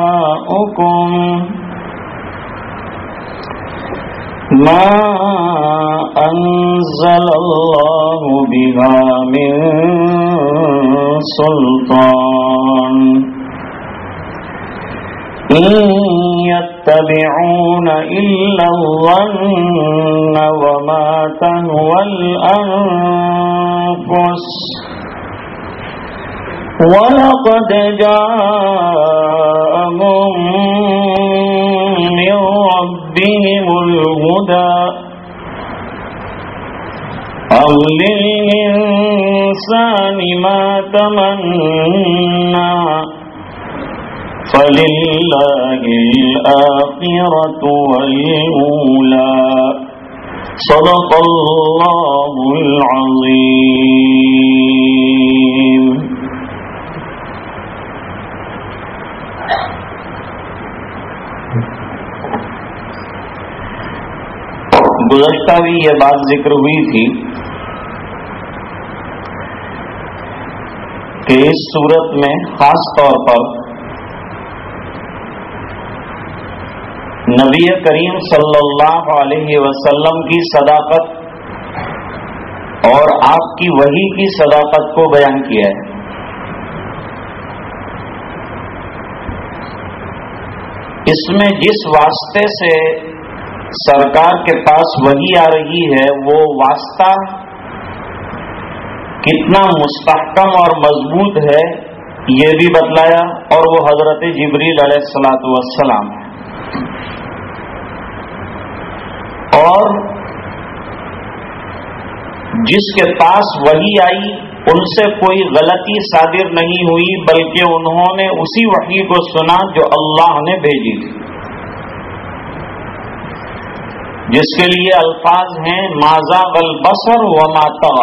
وآباؤكم ما أنزل الله بها من سلطان. إن يتبعون إلا الظن وما تهوى الأنفس. ولقد جاءهم من ربهم الهدى أو للإنسان ما تمنى فلله الآخرة والأولى صدق الله العظيم گزشتہ بھی یہ بات ذکر ہوئی تھی کہ اس صورت میں خاص طور پر نبی کریم صلی اللہ علیہ وسلم کی صداقت اور آپ کی وہی کی صداقت کو بیان کیا ہے۔ اس میں جس واسطے سے سرکار کے پاس وہی آ رہی ہے، وہ واسطہ کتنا مستحکم اور مضبوط ہے، یہ بھی بتلایا اور وہ حضرت جبریل علیہ السلاۃ والسلام ہے اور جس کے پاس وہی آئی، ان سے کوئی غلطی صادر نہیں ہوئی، بلکہ انہوں نے اسی وحی کو سنا جو اللہ نے بھیجی تھی۔ جس کے لیے الفاظ ہیں ماضا البصر و ماتا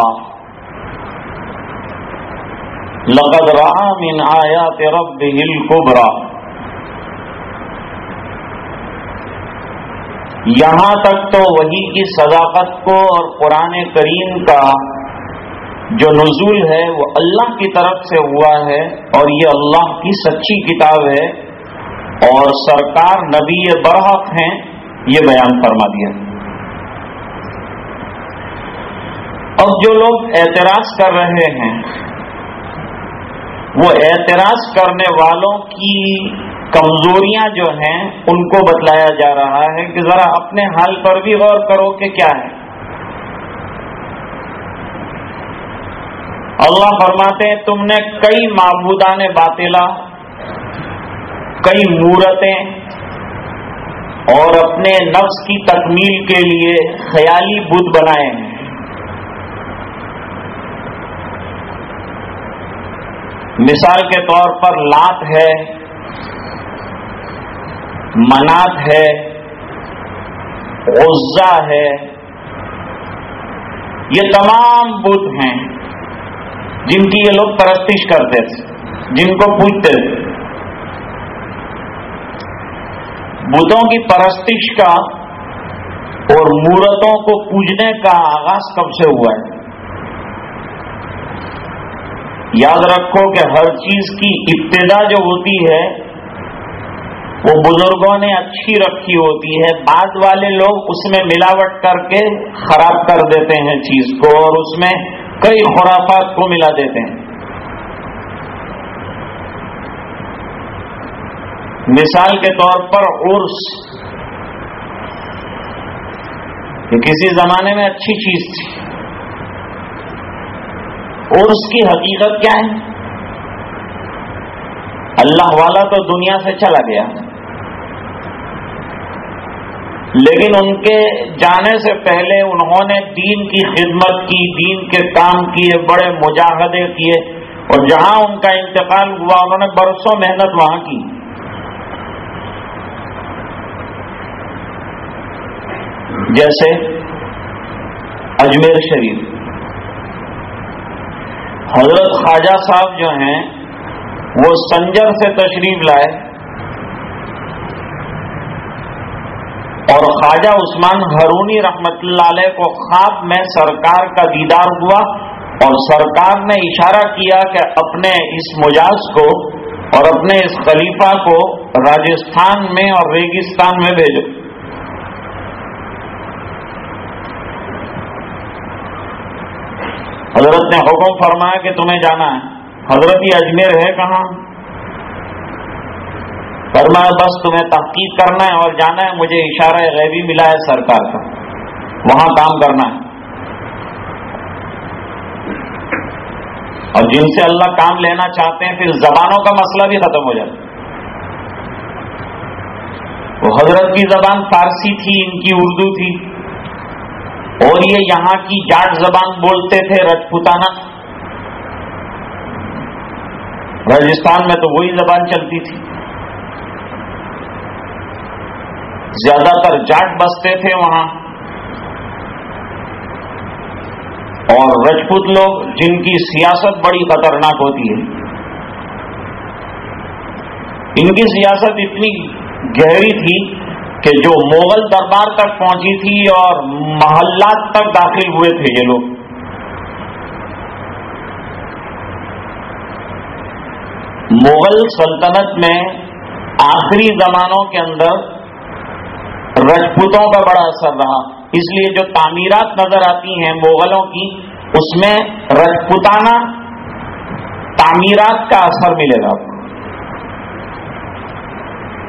لقد رہا من آیات رب ہل کبرا یہاں تک تو وہی کی صداقت کو اور قرآن کریم کا جو نزول ہے وہ اللہ کی طرف سے ہوا ہے اور یہ اللہ کی سچی کتاب ہے اور سرکار نبی برحق ہیں یہ بیان فرما دیا۔ اب جو لوگ اعتراض کر رہے ہیں، وہ اعتراض کرنے والوں کی کمزوریاں جو ہیں، ان کو بتلایا جا رہا ہے کہ ذرا اپنے حال پر بھی غور کرو کہ کیا ہے۔ اللہ فرماتے ہیں، تم نے کئی معبودان باطلا کئی مورتیں اور اپنے نفس کی تکمیل کے لیے خیالی بدھ بنائے ہیں مثال کے طور پر لات ہے، منات ہے، غزہ ہے، یہ تمام بدھ ہیں جن کی یہ لوگ پرستش کرتے تھے، جن کو پوچھتے تھے۔ بدھوں کی پرستش کا اور مورتوں کو پوجنے کا آغاز کب سے ہوا ہے؟ یاد رکھو کہ ہر چیز کی ابتدا جو ہوتی ہے، وہ بزرگوں نے اچھی رکھی ہوتی ہے۔ بعد والے لوگ اس میں ملاوٹ کر کے خراب کر دیتے ہیں چیز کو اور اس میں کئی خرافات کو ملا دیتے ہیں۔ مثال کے طور پر عرس. یہ کسی زمانے میں اچھی چیز تھی. اور اس کی حقیقت کیا ہے؟ اللہ والا تو دنیا سے چلا گیا. لیکن ان کے جانے سے پہلے انہوں نے دین کی خدمت کی، دین کے کام کیے، بڑے مجاہدے کیے. اور جہاں ان کا انتقال ہوا، انہوں نے برسوں محنت وہاں کی. جیسے اجمیر شریف۔ حضرت خواجہ صاحب جو ہیں، وہ سنجر سے تشریف لائے۔ اور خواجہ عثمان ہرونی رحمت اللہ علیہ کو خواب میں سرکار کا دیدار ہوا اور سرکار نے اشارہ کیا کہ اپنے اس مجاز کو اور اپنے اس خلیفہ کو راجستھان میں اور ریگستان میں بھیجو۔ حضرت نے حکم فرمایا کہ تمہیں جانا ہے۔ حضرت ہی اجمیر ہے کہاں؟ فرمایا، بس تمہیں تحقیق کرنا ہے اور جانا ہے، مجھے اشارہ غیبی ملا ہے سرکار کا۔ وہاں کام کرنا ہے۔ اور جن سے اللہ کام لینا چاہتے ہیں، پھر زبانوں کا مسئلہ بھی ختم ہو جاتا وہ حضرت کی زبان فارسی تھی، ان کی اردو تھی۔ اور یہ یہاں کی جاٹ زبان بولتے تھے رجپوتانہ راجستھان میں تو وہی زبان چلتی تھی۔ زیادہ تر جاٹ بستے تھے وہاں۔ اور رجپوت لوگ جن کی سیاست بڑی خطرناک ہوتی ہے، ان کی سیاست اتنی گہری تھی کہ جو مغل دربار تک پہنچی تھی اور محلات تک داخل ہوئے تھے یہ لوگ۔ مغل سلطنت میں آخری زمانوں کے اندر رجپوتوں کا بڑا اثر رہا۔ اس لیے جو تعمیرات نظر آتی ہیں مغلوں کی، اس میں رجپوتانہ تعمیرات کا اثر ملے گا۔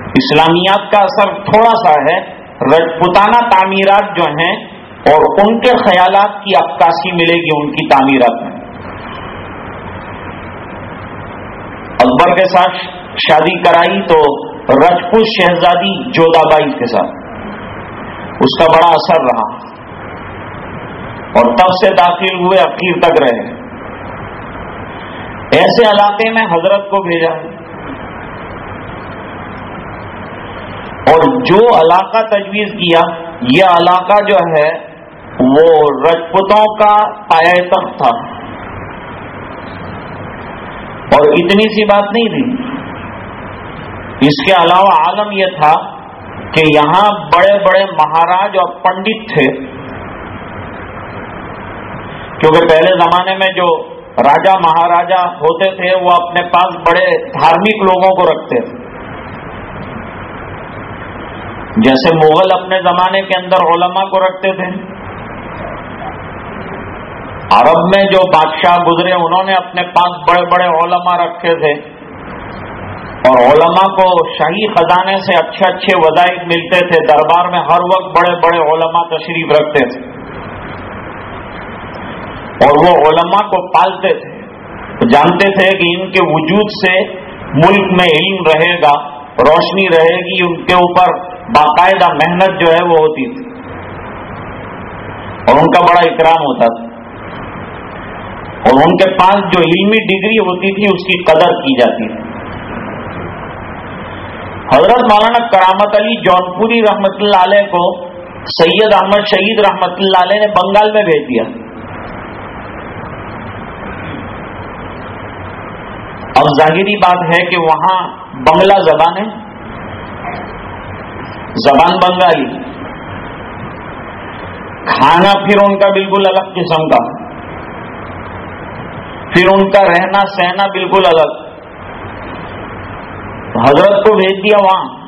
اسلامیات کا اثر تھوڑا سا ہے رجپوتانہ تعمیرات جو ہیں اور ان کے خیالات کی عکاسی ملے گی ان کی تعمیرات میں۔ اکبر کے ساتھ شادی کرائی تو رجپوت شہزادی جودا بائی کے ساتھ۔ اس کا بڑا اثر رہا۔ اور تب سے داخل ہوئے اخیر تک رہے۔ ایسے علاقے میں حضرت کو بھیجا۔ اور جو علاقہ تجویز کیا، یہ علاقہ جو ہے، وہ رجپتوں کا پایا تخت تھا۔ اور اتنی سی بات نہیں تھی۔ اس کے علاوہ عالم یہ تھا کہ یہاں بڑے بڑے مہاراج اور پنڈت تھے۔ کیونکہ پہلے زمانے میں جو راجا مہاراجا ہوتے تھے، وہ اپنے پاس بڑے دھارمک لوگوں کو رکھتے تھے۔ جیسے مغل اپنے زمانے کے اندر علماء کو رکھتے تھے۔ عرب میں جو بادشاہ گزرے، انہوں نے اپنے پاس بڑے بڑے علماء رکھے تھے۔ اور علماء کو شاہی خزانے سے اچھے اچھے وظائف ملتے تھے۔ دربار میں ہر وقت بڑے بڑے علماء تشریف رکھتے تھے۔ اور وہ علماء کو پالتے تھے۔ جانتے تھے کہ ان کے وجود سے ملک میں علم رہے گا، روشنی رہے گی ان کے اوپر۔ باقاعدہ محنت جو ہے وہ ہوتی تھی۔ اور ان کا بڑا اکرام ہوتا تھا۔ اور ان کے پاس جو علمی ڈگری ہوتی تھی، اس کی قدر کی جاتی تھی۔ حضرت مولانا کرامت علی جون پوری رحمت اللہ علیہ کو سید احمد شہید رحمت اللہ علیہ نے بنگال میں بھیج دیا۔ اب ظاہری بات ہے کہ وہاں بنگلہ زبان ہے۔ زبان بنگالی۔ کھانا پھر ان کا بالکل الگ قسم کا۔ پھر ان کا رہنا سہنا بالکل الگ۔ حضرت کو بھیج دیا وہاں۔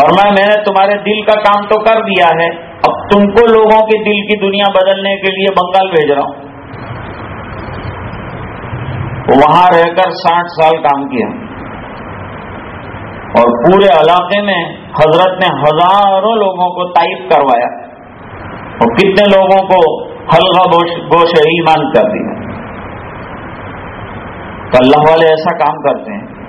فرمایا، میں نے تمہارے دل کا کام تو کر دیا ہے۔ اب تم کو لوگوں کے دل کی دنیا بدلنے کے لیے بنگال بھیج رہا ہوں۔ وہاں رہ کر ساٹھ سال کام کیا۔ اور پورے علاقے میں حضرت نے ہزاروں لوگوں کو تائید کروایا اور کتنے لوگوں کو حلقہ گوش ایمان کر دیا تو اللہ والے ایسا کام کرتے ہیں۔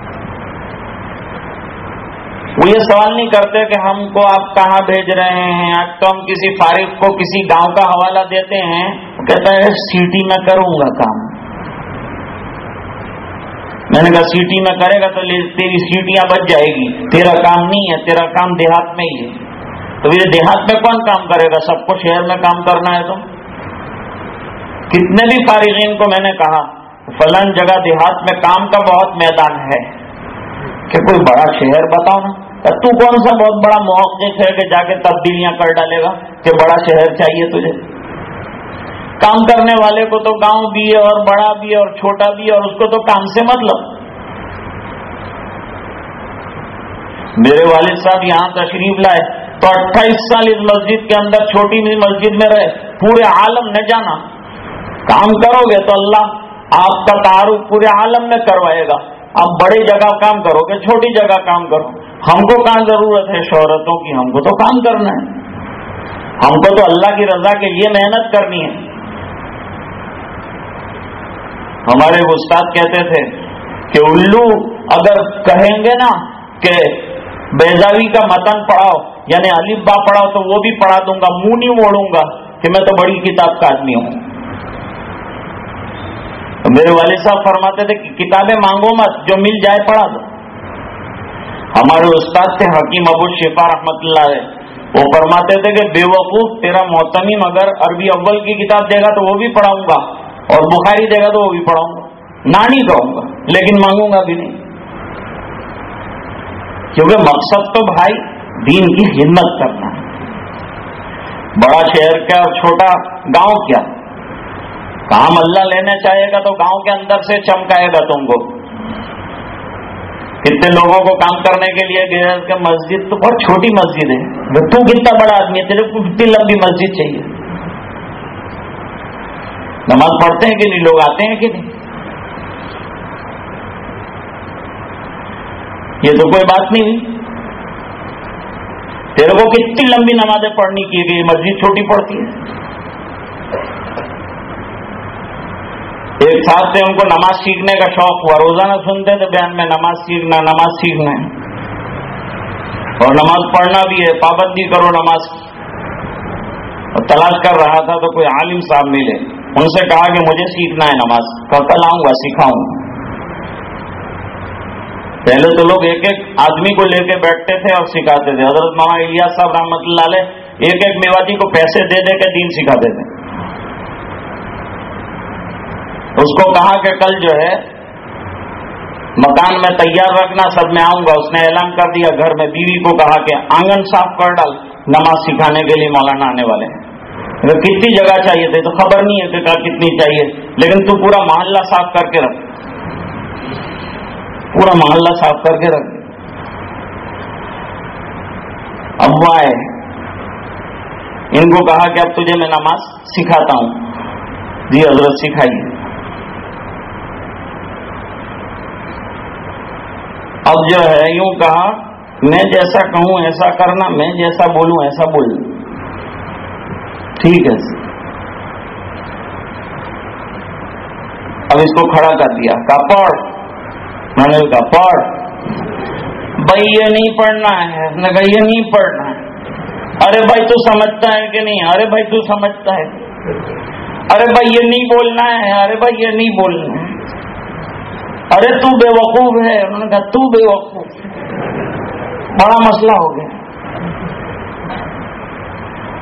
وہ یہ سوال نہیں کرتے کہ ہم کو آپ کہاں بھیج رہے ہیں، آج تو ہم کسی فارغ کو کسی گاؤں کا حوالہ دیتے ہیں۔ کہتا ہے سٹی میں کروں گا کام۔ میں نے کہا سٹی میں کرے گا تو تیری سیٹیاں بچ جائے گی. تیرا کام نہیں ہے، تیرا کام دیہات میں ہی ہے. تو یہ دیہات میں کون کام کرے گا؟ سب کو شہر میں کام کرنا ہے تو؟ کتنے بھی فارغین کو میں نے کہا، فلان جگہ دیہات میں کام کا بہت میدان ہے، کہ کوئی بڑا شہر بتاؤ نا. تو کون سا بہت بڑا محقق ہے کہ جا کے تبدیلیاں کر ڈالے گا کہ بڑا شہر چاہیے تجھے؟ کام کرنے والے کو تو گاؤں بھی ہے اور بڑا بھی ہے اور چھوٹا بھی ہے اور اس کو تو کام سے مطلب میرے والد صاحب یہاں تشریف لائے تو اٹھائیس سال اس مسجد کے اندر چھوٹی مسجد میں رہے، پورے عالم نے جانا۔ کام کرو گے تو اللہ آپ کا تعارف پورے عالم میں کروائے گا۔ اب بڑی جگہ کام کرو گے، چھوٹی جگہ کام کرو۔ ہم کو کہاں ضرورت ہے شہرتوں کی؟ ہم کو تو کام کرنا ہے۔ ہم کو تو اللہ کی رضا کے لیے محنت کرنی ہے۔ ہمارے استاد کہتے تھے کہ الو اگر کہیں گے نا کہ بیزاوی کا متن پڑھاؤ یعنی علیف با پڑھاؤ تو وہ بھی پڑھا دوں گا، منہ نہیں موڑوں گا کہ میں تو بڑی کتاب کا آدمی ہوں۔ میرے والد صاحب فرماتے تھے کہ کتابیں مانگو مت، جو مل جائے پڑھا دو۔ ہمارے استاد تھے حکیم ابو شفا رحمت اللہ وہ فرماتے تھے کہ بے وقوف تیرا محتمیم اگر عربی اول کی کتاب دے گا تو وہ بھی پڑھاؤں گا۔ اور بخاری دے گا تو وہ بھی پڑھاؤں گا۔ نہ نہیں کہوں گا، لیکن مانگوں گا بھی نہیں۔ کیونکہ مقصد تو بھائی دین کی ہمت کرنا ہے۔ بڑا شہر کیا اور چھوٹا گاؤں کیا؟ کام اللہ لینا چاہے گا تو گاؤں کے اندر سے چمکائے گا تم کو۔ کتنے لوگوں کو کام کرنے کے لیے گیا کہ مسجد تو بہت چھوٹی مسجد ہے۔ تو کتنا بڑا آدمی ہے، تیرے کو کتنی لمبی مسجد چاہیے۔ نماز پڑھتے ہیں کہ نہیں؟ لوگ آتے ہیں کہ نہیں؟ یہ تو کوئی بات نہیں ہوئی۔ تیرے کو کتنی لمبی نمازیں پڑھنی کی گئی؟ مسجد چھوٹی پڑتی ہے۔ ایک ساتھ سے ان کو نماز سیکھنے کا شوق ہوا۔ روزانہ سنتے تھے بیان میں نماز سیکھنا نماز سیکھنا ہے۔ اور نماز پڑھنا بھی ہے۔ پابندی کرو نماز۔ اور تلاش کر رہا تھا تو کوئی عالم صاحب ملے۔ ان سے کہا کہ مجھے سیکھنا ہے نماز۔ کل آؤں گا، سکھاؤں۔ پہلے تو لوگ ایک ایک آدمی کو لے کے بیٹھتے تھے اور سکھاتے تھے۔ حضرت ماما الیاس صاحب رحمۃ اللہ علیہ ایک ایک میواتی کو پیسے دے دے کے دین سکھاتے تھے۔ اس کو کہا کہ کل جو ہے، مکان میں تیار رکھنا، سب میں آؤں گا۔ اس نے اعلان کر دیا، گھر میں بیوی کو کہا کہ آنگن صاف کر ڈال نماز سکھانے کے لیے مولانا آنے والے ہیں۔ اگر کتنی جگہ چاہیے تھے تو خبر نہیں ہے کہ کہا کتنی چاہیے، لیکن تو پورا محلہ صاف کر کے رکھ۔ پورا محلہ صاف کر کے رکھ۔ اب وہ آئے۔ ان کو کہا کہ اب تجھے میں نماز سکھاتا ہوں۔ جی حضرت سکھائیے۔ اب جو ہے یوں کہا، میں جیسا کہوں ایسا کرنا، میں جیسا بولوں ایسا بولنا ٹھیک ہے جی۔ اب اس کو کھڑا کر دیا۔ کہا، پڑھ۔ میں نے کہا، پڑھ۔ بھائی، یہ نہیں پڑھنا ہے۔ نے کہا، یہ نہیں پڑھنا ہے۔ ارے بھائی، تو سمجھتا ہے کہ نہیں؟ ارے بھائی، تو سمجھتا ہے۔ ارے بھائی، یہ نہیں بولنا ہے۔ ارے بھائی، یہ نہیں بولنا ہے۔ ارے، تو بے وقوف ہے۔ انہوں نے کہا، تو بے وقوف۔ بڑا مسئلہ ہو گیا۔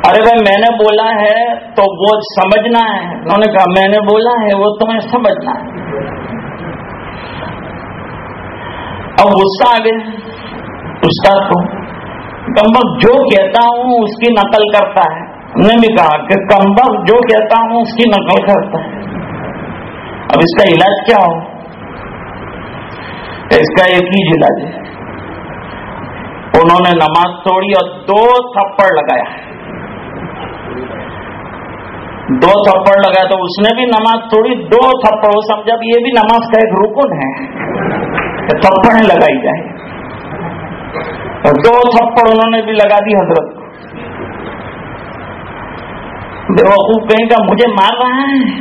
ارے بھائی میں نے بولا ہے تو وہ سمجھنا ہے۔ انہوں نے کہا، میں نے بولا ہے، وہ تمہیں سمجھنا ہے۔ اب غصہ آ گیا۔ استاد کو کمبک جو کہتا ہوں، اس کی نقل کرتا ہے۔ نے بھی کہا کہ کمبک جو کہتا ہوں، اس کی نقل کرتا ہے۔ اب اس کا علاج کیا ہو؟ اس کا ایک ہی علاج ہے۔ انہوں نے نماز توڑی اور دو تھپڑ لگایا۔ دو تھپڑ لگایا تو اس نے بھی نماز توڑی دو تھپڑ، وہ سمجھا بھی یہ بھی نماز کا ایک رکن ہے تھپڑ لگائی جائے دو تھپڑ انہوں نے بھی لگا دی حضرت بے وقوف کہیں کا مجھے مار رہا ہے۔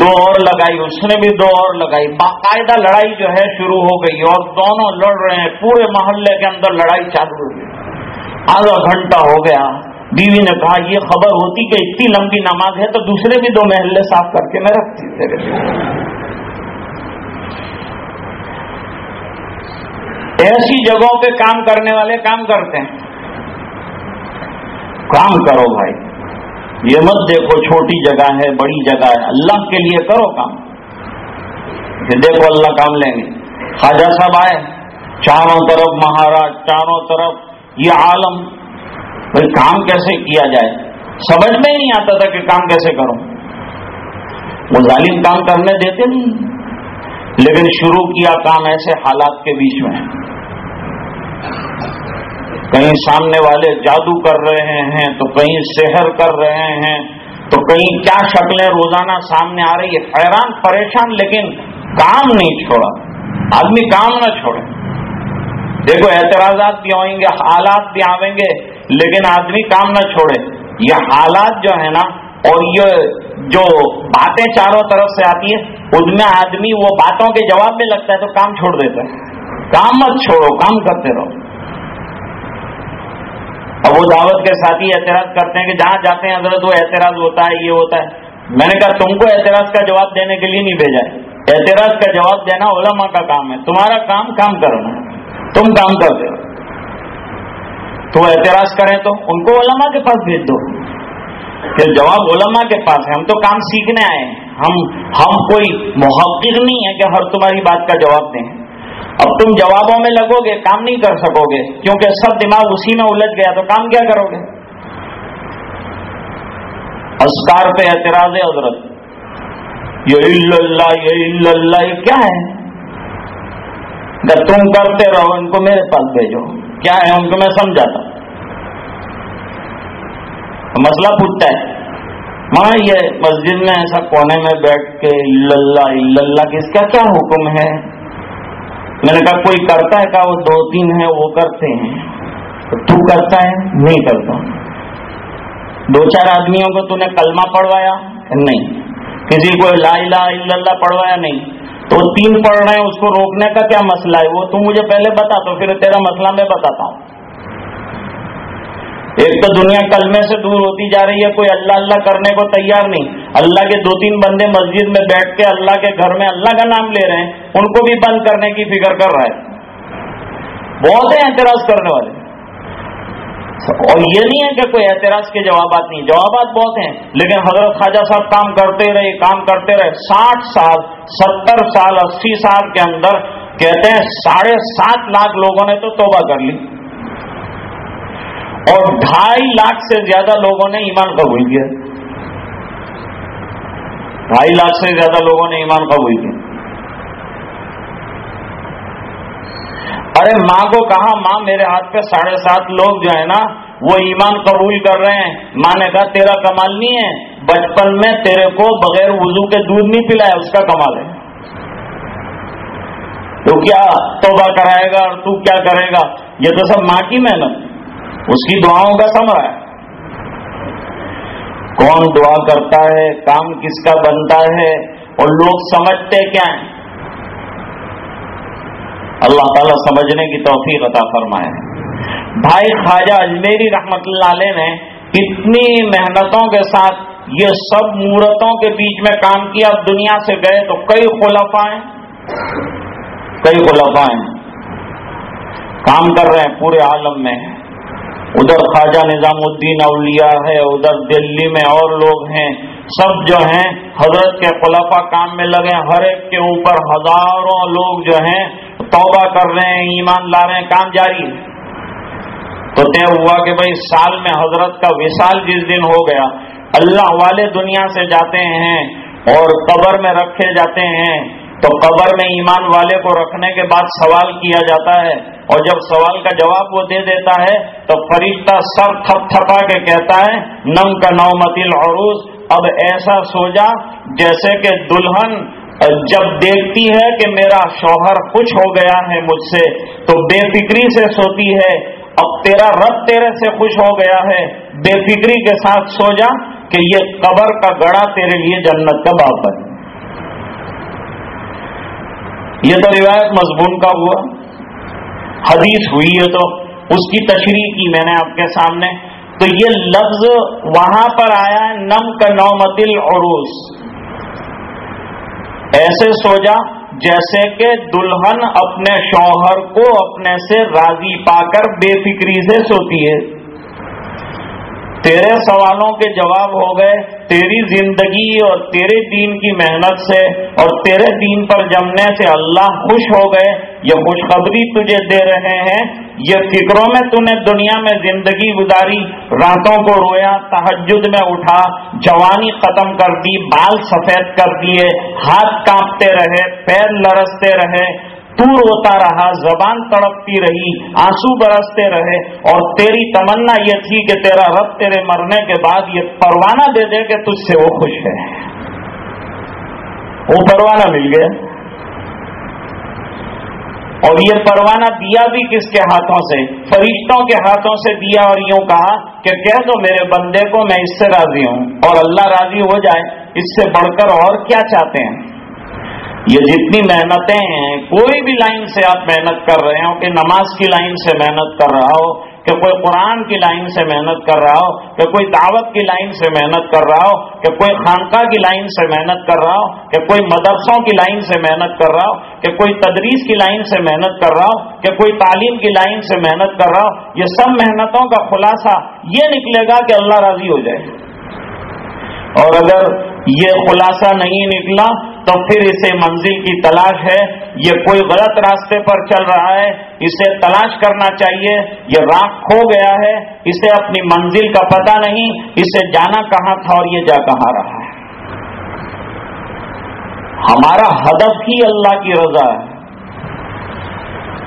دو اور لگائی، اس نے بھی دو اور لگائی۔ باقاعدہ لڑائی جو ہے شروع ہو گئی اور دونوں لڑ رہے ہیں۔ پورے محلے کے اندر لڑائی چالو ہو گئی۔ آدھا گھنٹہ ہو گیا۔ بیوی نے کہا، یہ خبر ہوتی کہ اتنی لمبی نماز ہے تو دوسرے بھی دو محلے صاف کر کے میں رکھتی ایسی جگہوں پہ کام کرنے والے کام کرتے ہیں۔ کام کرو بھائی۔ یہ مت دیکھو چھوٹی جگہ ہے، بڑی جگہ ہے۔ اللہ کے لیے کرو کام۔ دیکھو اللہ کام لیں گے۔ خواجہ صاحب آئے، چاروں طرف مہاراج، چاروں طرف، یہ عالم بھائی کام کیسے کیا جائے؟ سمجھ میں نہیں آتا تھا کہ کام کیسے کروں۔ وہ ظالم کام کرنے دیتے نہیں۔ لیکن شروع کیا کام ایسے حالات کے بیچ میں۔ کہیں سامنے والے جادو کر رہے ہیں، تو کہیں سحر کر رہے ہیں، تو کہیں کیا شکلیں روزانہ سامنے آ رہی ہے حیران، پریشان، لیکن کام نہیں چھوڑا۔ آدمی کام نہ چھوڑے۔ دیکھو، اعتراضات بھی آئیں گے، حالات بھی آئیں گے۔ لیکن آدمی کام نہ چھوڑے۔ یہ حالات جو ہے نا، اور یہ جو باتیں چاروں طرف سے آتی ہیں، ان میں آدمی وہ باتوں کے جواب میں لگتا ہے تو کام چھوڑ دیتا ہے۔ کام مت چھوڑو، کام کرتے رہو۔ اب وہ دعوت کے ساتھ ہی اعتراض کرتے ہیں کہ جہاں جاتے ہیں، حضرت وہ اعتراض ہوتا ہے، یہ ہوتا ہے۔ میں نے کہا، تم کو اعتراض کا جواب دینے کے لیے نہیں بھیجا ہے۔ اعتراض کا جواب دینا علماء کا کام ہے۔ تمہارا کام کام کرنا ہے تم کام کرتے رہو۔ تو وہ اعتراض کریں تو ان کو علماء کے پاس بھیج دو۔ پھر جواب علماء کے پاس ہے، ہم تو کام سیکھنے آئے ہیں۔ ہم ہم کوئی محقق نہیں ہے کہ ہر تمہاری بات کا جواب دیں۔ اب تم جوابوں میں لگو گے، کام نہیں کر سکو گے۔ کیونکہ سب دماغ اسی میں الجھ گیا، تو کام کیا کرو گے؟ اسکار پہ اعتراض ہے حضرت۔ یہ اللہ یہ اللہ، یہ کیا ہے؟ تم کرتے رہو، ان کو میرے پاس بھیجو۔ کیا ہے ان کو میں سمجھاتا مسئلہ پوچھتا ہے۔ ماں، یہ مسجد میں ایسا کونے میں بیٹھ کے اللہ اللہ کس کا کیا حکم ہے؟ میں نے کہا، کوئی کرتا ہے؟ کہا، وہ دو تین ہیں، وہ کرتے ہیں۔ تو کرتا ہے؟ نہیں کرتا۔ دو چار آدمیوں کو تو نے کلمہ پڑھوایا؟ نہیں۔ کسی کو لا الہ الا اللہ پڑھوایا؟ نہیں۔ تو تین پڑھ رہے ہیں، اس کو روکنے کا کیا مسئلہ ہے؟ وہ تم مجھے پہلے بتا تو پھر تیرا مسئلہ میں بتاتا ہوں۔ ایک تو دنیا کلمے سے دور ہوتی جا رہی ہے، کوئی اللہ اللہ کرنے کو تیار نہیں۔ اللہ کے دو تین بندے مسجد میں بیٹھ کے اللہ کے گھر میں اللہ کا نام لے رہے ہیں، ان کو بھی بند کرنے کی فکر کر رہا ہے۔ بہت ہیں اعتراض کرنے والے۔ اور یہ نہیں ہے کہ کوئی اعتراض کے جوابات نہیں، جوابات بہت ہیں، لیکن حضرت خواجہ صاحب کام کرتے رہے، کام کرتے رہے، ساٹھ سال، ستر سال، اسی سال کے اندر کہتے ہیں ساڑھے سات لاکھ لوگوں نے تو توبہ کر لی۔ اور ڈھائی لاکھ سے زیادہ لوگوں نے ایمان قبول کیا۔ ڈھائی لاکھ سے زیادہ لوگوں نے ایمان قبول کیا۔ ارے ماں کو کہا، ماں میرے ہاتھ پہ ساڑھے سات لوگ جو ہے نا، وہ ایمان قبول کر رہے ہیں۔ ماں نے کہا، تیرا کمال نہیں ہے۔ بچپن میں تیرے کو بغیر وضو کے دودھ نہیں پلایا، اس کا کمال ہے۔ تو کیا توبہ کرائے گا اور تو کیا کرے گا؟ یہ تو سب ماں کی محنت۔ اس کی دعاؤں کا سمرا ہے۔ کون دعا کرتا ہے؟ کام کس کا بنتا ہے؟ اور لوگ سمجھتے کیا ہیں؟ اللہ تعالیٰ سمجھنے کی توفیق عطا فرمائے۔ بھائی خواجہ اجمیری رحمت اللہ علیہ نے اتنی محنتوں کے ساتھ یہ سب مورتوں کے بیچ میں کام کیا، اب دنیا سے گئے تو کئی خلفا کئی خلفا کام کر رہے ہیں پورے عالم میں۔ ادھر خواجہ نظام الدین اولیاء ہے، ادھر دلی میں اور لوگ ہیں۔ سب جو ہیں، حضرت کے خلفا کام میں لگے ہر ایک کے اوپر ہزاروں لوگ جو ہیں توبہ کر رہے ہیں، ایمان لا رہے ہیں، کام جاری تو طے ہوا کہ بھائی سال میں حضرت کا وصال جس دن ہو گیا، اللہ والے دنیا سے جاتے ہیں اور قبر میں رکھے جاتے ہیں۔ تو قبر میں ایمان والے کو رکھنے کے بعد سوال کیا جاتا ہے۔ اور جب سوال کا جواب وہ دے دیتا ہے، تو فرشتہ سر تھپ تھپا کے کہتا ہے، نم کا نو متیل عروس اب ایسا سو جا جیسے کہ دلہن جب دیکھتی ہے کہ میرا شوہر کچھ ہو گیا ہے مجھ سے، تو بے فکری سے سوتی ہے، اب تیرا رب تیرے سے خوش ہو گیا ہے۔ بے فکری کے ساتھ سو جا کہ یہ قبر کا گڑا تیرے لیے جنت کا باپ بنے۔ یہ تو روایت مضمون کا ہوا۔ حدیث ہوئی ہے تو اس کی تشریح کی میں نے آپ کے سامنے۔ تو یہ لفظ وہاں پر آیا ہے، نم کا نومتل عروس ایسے سوچا جیسے کہ دلہن اپنے شوہر کو اپنے سے راضی پا کر بے فکری سے سوتی ہے۔ تیرے سوالوں کے جواب ہو گئے، تیری زندگی اور تیرے دین کی محنت سے اور تیرے دین پر جمنے سے اللہ خوش ہو گئے، یہ خوشخبری تجھے دے رہے ہیں۔ یہ فکروں میں تو نے دنیا میں زندگی گزاری، راتوں کو رویا تحجد میں اٹھا، جوانی ختم کر دی، بال سفید کر دیے، ہاتھ کانپتے رہے، پیر لرستے رہے۔ تو روتا رہا، زبان تڑپتی رہی، آنسو برستے رہے اور تیری تمنا یہ تھی کہ تیرا رب تیرے مرنے کے بعد یہ پروانہ دے دے کہ تجھ سے وہ خوش ہے۔ وہ پروانہ مل گیا۔ اور یہ پروانہ دیا بھی کس کے ہاتھوں سے؟ فرشتوں کے ہاتھوں سے دیا اور یوں کہا کہ کہہ دو میرے بندے کو میں اس سے راضی ہوں اور اللہ راضی ہو جائے، اس سے بڑھ کر اور کیا چاہتے ہیں؟ یہ جتنی محنتیں ہیں، کوئی بھی لائن سے آپ محنت کر رہے ہو کہ نماز کی لائن سے محنت کر رہا ہو کہ کوئی قرآن کی لائن سے محنت کر رہا ہو کہ کوئی دعوت کی لائن سے محنت کر رہا ہو کہ کوئی خانقاہ کی لائن سے محنت کر رہا ہو کہ کوئی مدرسوں کی لائن سے محنت کر رہا ہو کہ کوئی تدریس کی لائن سے محنت کر رہا ہو کہ کوئی تعلیم کی لائن سے محنت کر رہا ہو یہ سب محنتوں کا خلاصہ یہ نکلے گا کہ اللہ راضی ہو جائے۔ اور اگر یہ خلاصہ نہیں نکلا تو پھر اسے منزل کی تلاش ہے، یہ کوئی غلط راستے پر چل رہا ہے، اسے تلاش کرنا چاہیے، یہ راہ کھو گیا ہے، اسے اپنی منزل کا پتہ نہیں، اسے جانا کہاں تھا اور یہ جا کہاں رہا ہے۔ ہمارا ہدف ہی اللہ کی رضا ہے۔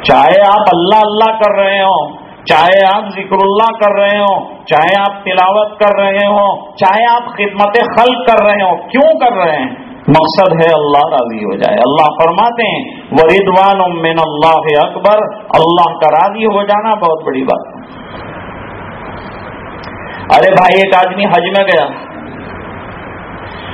چاہے آپ اللہ اللہ کر رہے ہوں چاہے آپ ذکر اللہ کر رہے ہوں، چاہے آپ تلاوت کر رہے ہوں، چاہے آپ خدمت خلق کر رہے ہوں، کیوں کر رہے ہیں؟ مقصد ہے اللہ راضی ہو جائے۔ اللہ فرماتے ہیں وریدوان من اللہ اکبر اللہ کا راضی ہو جانا بہت بڑی بات ہے۔ ارے بھائی، ایک آدمی حج میں گیا۔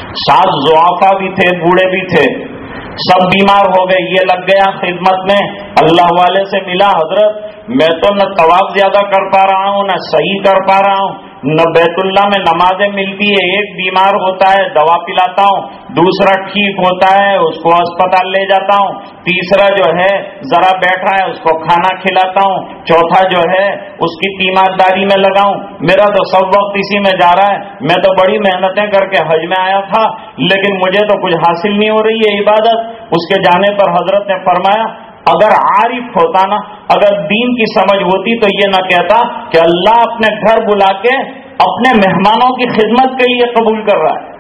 سات زوافا بھی تھے، بوڑھے بھی تھے۔ سب بیمار ہو گئے، یہ لگ گیا خدمت میں۔ اللہ والے سے ملا حضرت۔ میں تو نہ طواف زیادہ کر پا رہا ہوں، نہ صحیح کر پا رہا ہوں، نہ بیت اللہ میں نمازیں ملتی ہے ایک بیمار ہوتا ہے، دوا پلاتا ہوں، دوسرا ٹھیک ہوتا ہے، اس کو اسپتال لے جاتا ہوں، تیسرا جو ہے، ذرا بیٹھا ہے، اس کو کھانا کھلاتا ہوں، چوتھا جو ہے، اس کی تیمارداری میں لگاؤں۔ میرا تو سب وقت اسی میں جا رہا ہے۔ میں تو بڑی محنتیں کر کے حج میں آیا تھا، لیکن مجھے تو کچھ حاصل نہیں ہو رہی ہے عبادت۔ اس کے جانے پر حضرت نے فرمایا اگر عارف ہوتا نا، اگر دین کی سمجھ ہوتی تو یہ نہ کہتا کہ اللہ اپنے گھر بلا کے اپنے مہمانوں کی خدمت کے لیے قبول کر رہا ہے۔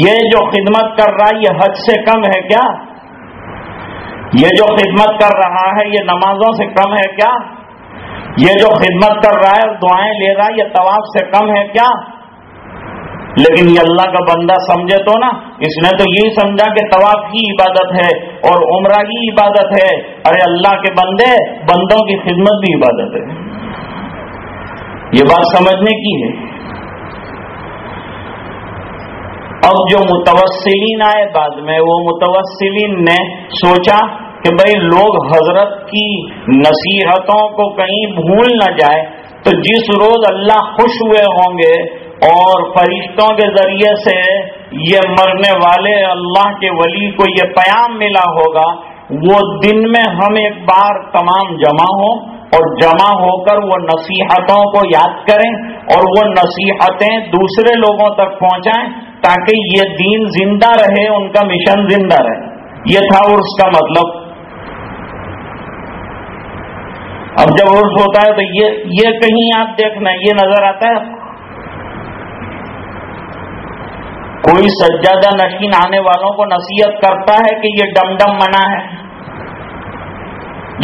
یہ جو خدمت کر رہا ہے، یہ حج سے کم ہے کیا؟ یہ جو خدمت کر رہا ہے، یہ نمازوں سے کم ہے کیا؟ یہ جو خدمت کر رہا ہے، دعائیں لے رہا ہے، یہ طواف سے کم ہے کیا؟ لیکن یہ اللہ کا بندہ سمجھے تو نا، اس نے تو یہی سمجھا کہ طواف کی عبادت ہے اور عمرہ کی عبادت ہے۔ ارے اللہ کے بندے، بندوں کی خدمت بھی عبادت ہے۔ یہ بات سمجھنے کی ہے۔ اب جو متوسلین آئے بعد میں، وہ متوسلین نے سوچا کہ بھائی لوگ حضرت کی نصیحتوں کو کہیں بھول نہ جائے تو جس روز اللہ خوش ہوئے ہوں گے اور فرشتوں کے ذریعے سے یہ مرنے والے اللہ کے ولی کو یہ پیام ملا ہوگا، وہ دن میں ہم ایک بار تمام جمع ہوں اور جمع ہو کر وہ نصیحتوں کو یاد کریں اور وہ نصیحتیں دوسرے لوگوں تک پہنچائیں تاکہ یہ دین زندہ رہے، ان کا مشن زندہ رہے۔ یہ تھا عرس کا مطلب۔ اب جب عرس ہوتا ہے تو یہ کہیں آپ دیکھنا، یہ نظر آتا ہے کوئی سجادہ نشین آنے والوں کو نصیحت کرتا ہے کہ یہ ڈم ڈم منع ہے۔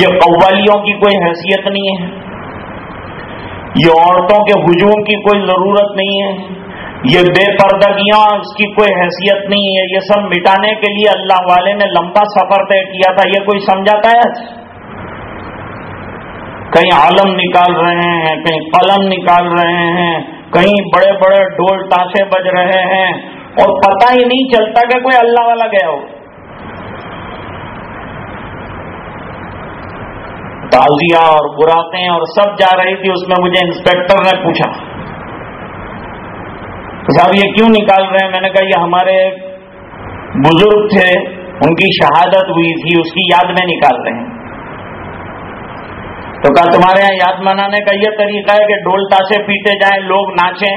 یہ قوالیوں کی کوئی حیثیت نہیں ہے۔ یہ عورتوں کے ہجوم کی کوئی ضرورت نہیں ہے۔ یہ بے پردگیاں اس کی کوئی حیثیت نہیں ہے۔ یہ سب مٹانے کے لیے اللہ والے نے لمبا سفر طے کیا تھا۔ یہ کوئی سمجھاتا ہے؟ کہیں عالم نکال رہے ہیں، کہیں قلم نکال رہے ہیں، کہیں بڑے بڑے ڈول تاشے بج رہے ہیں۔ اور پتہ ہی نہیں چلتا کہ کوئی اللہ والا گیا ہو۔ تازیہ اور براقیں اور سب جا رہی تھی، اس میں مجھے انسپیکٹر نے پوچھا۔ صاحب، یہ کیوں نکال رہے ہیں؟ میں نے کہا، یہ ہمارے بزرگ تھے، ان کی شہادت ہوئی تھی، اس کی یاد میں نکال رہے ہیں۔ تو کہا تمہارے یہاں یاد منانے کا یہ طریقہ ہے کہ ڈھول تاشے پیٹے جائیں، لوگ ناچیں،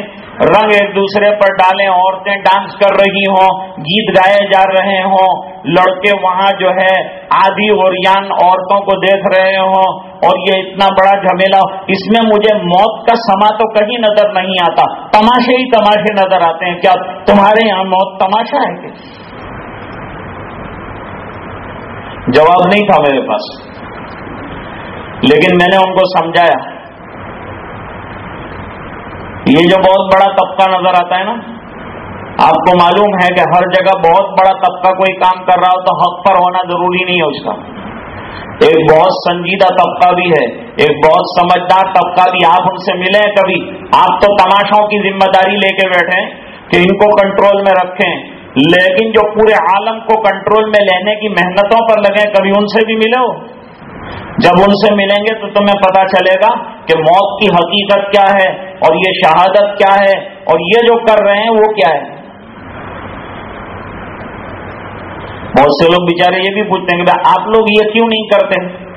رنگ ایک دوسرے پر ڈالیں، عورتیں ڈانس کر رہی ہوں، گیت گائے جا رہے ہوں، لڑکے وہاں جو ہے آدھی اور یان عورتوں کو دیکھ رہے ہوں، اور یہ اتنا بڑا جھمیلا، اس میں مجھے موت کا سما تو کہیں نظر نہیں آتا، تماشے ہی تماشے نظر آتے ہیں، کیا تمہارے یہاں موت تماشا ہے؟ کہ جواب نہیں تھا میرے پاس۔ لیکن میں نے ان کو سمجھایا۔ یہ جو بہت بڑا طبقہ نظر آتا ہے نا، آپ کو معلوم ہے کہ ہر جگہ بہت بڑا طبقہ کوئی کام کر رہا ہو تو حق پر ہونا ضروری نہیں ہے اس کا۔ ایک بہت سنجیدہ طبقہ بھی ہے، ایک بہت سمجھدار طبقہ بھی آپ ان سے ملیں کبھی۔ آپ تو تماشوں کی ذمہ داری لے کے بیٹھے کہ ان کو کنٹرول میں رکھیں۔ لیکن جو پورے عالم کو کنٹرول میں لینے کی محنتوں پر لگے، کبھی ان سے بھی ملے ہو؟ جب ان سے ملیں گے تو تمہیں پتا چلے گا کہ موت کی حقیقت کیا ہے اور یہ شہادت کیا ہے اور یہ جو کر رہے ہیں وہ کیا ہے۔ بہت سے لوگ بےچارے یہ بھی پوچھتے ہیں کہ آپ لوگ یہ کیوں نہیں کرتے؟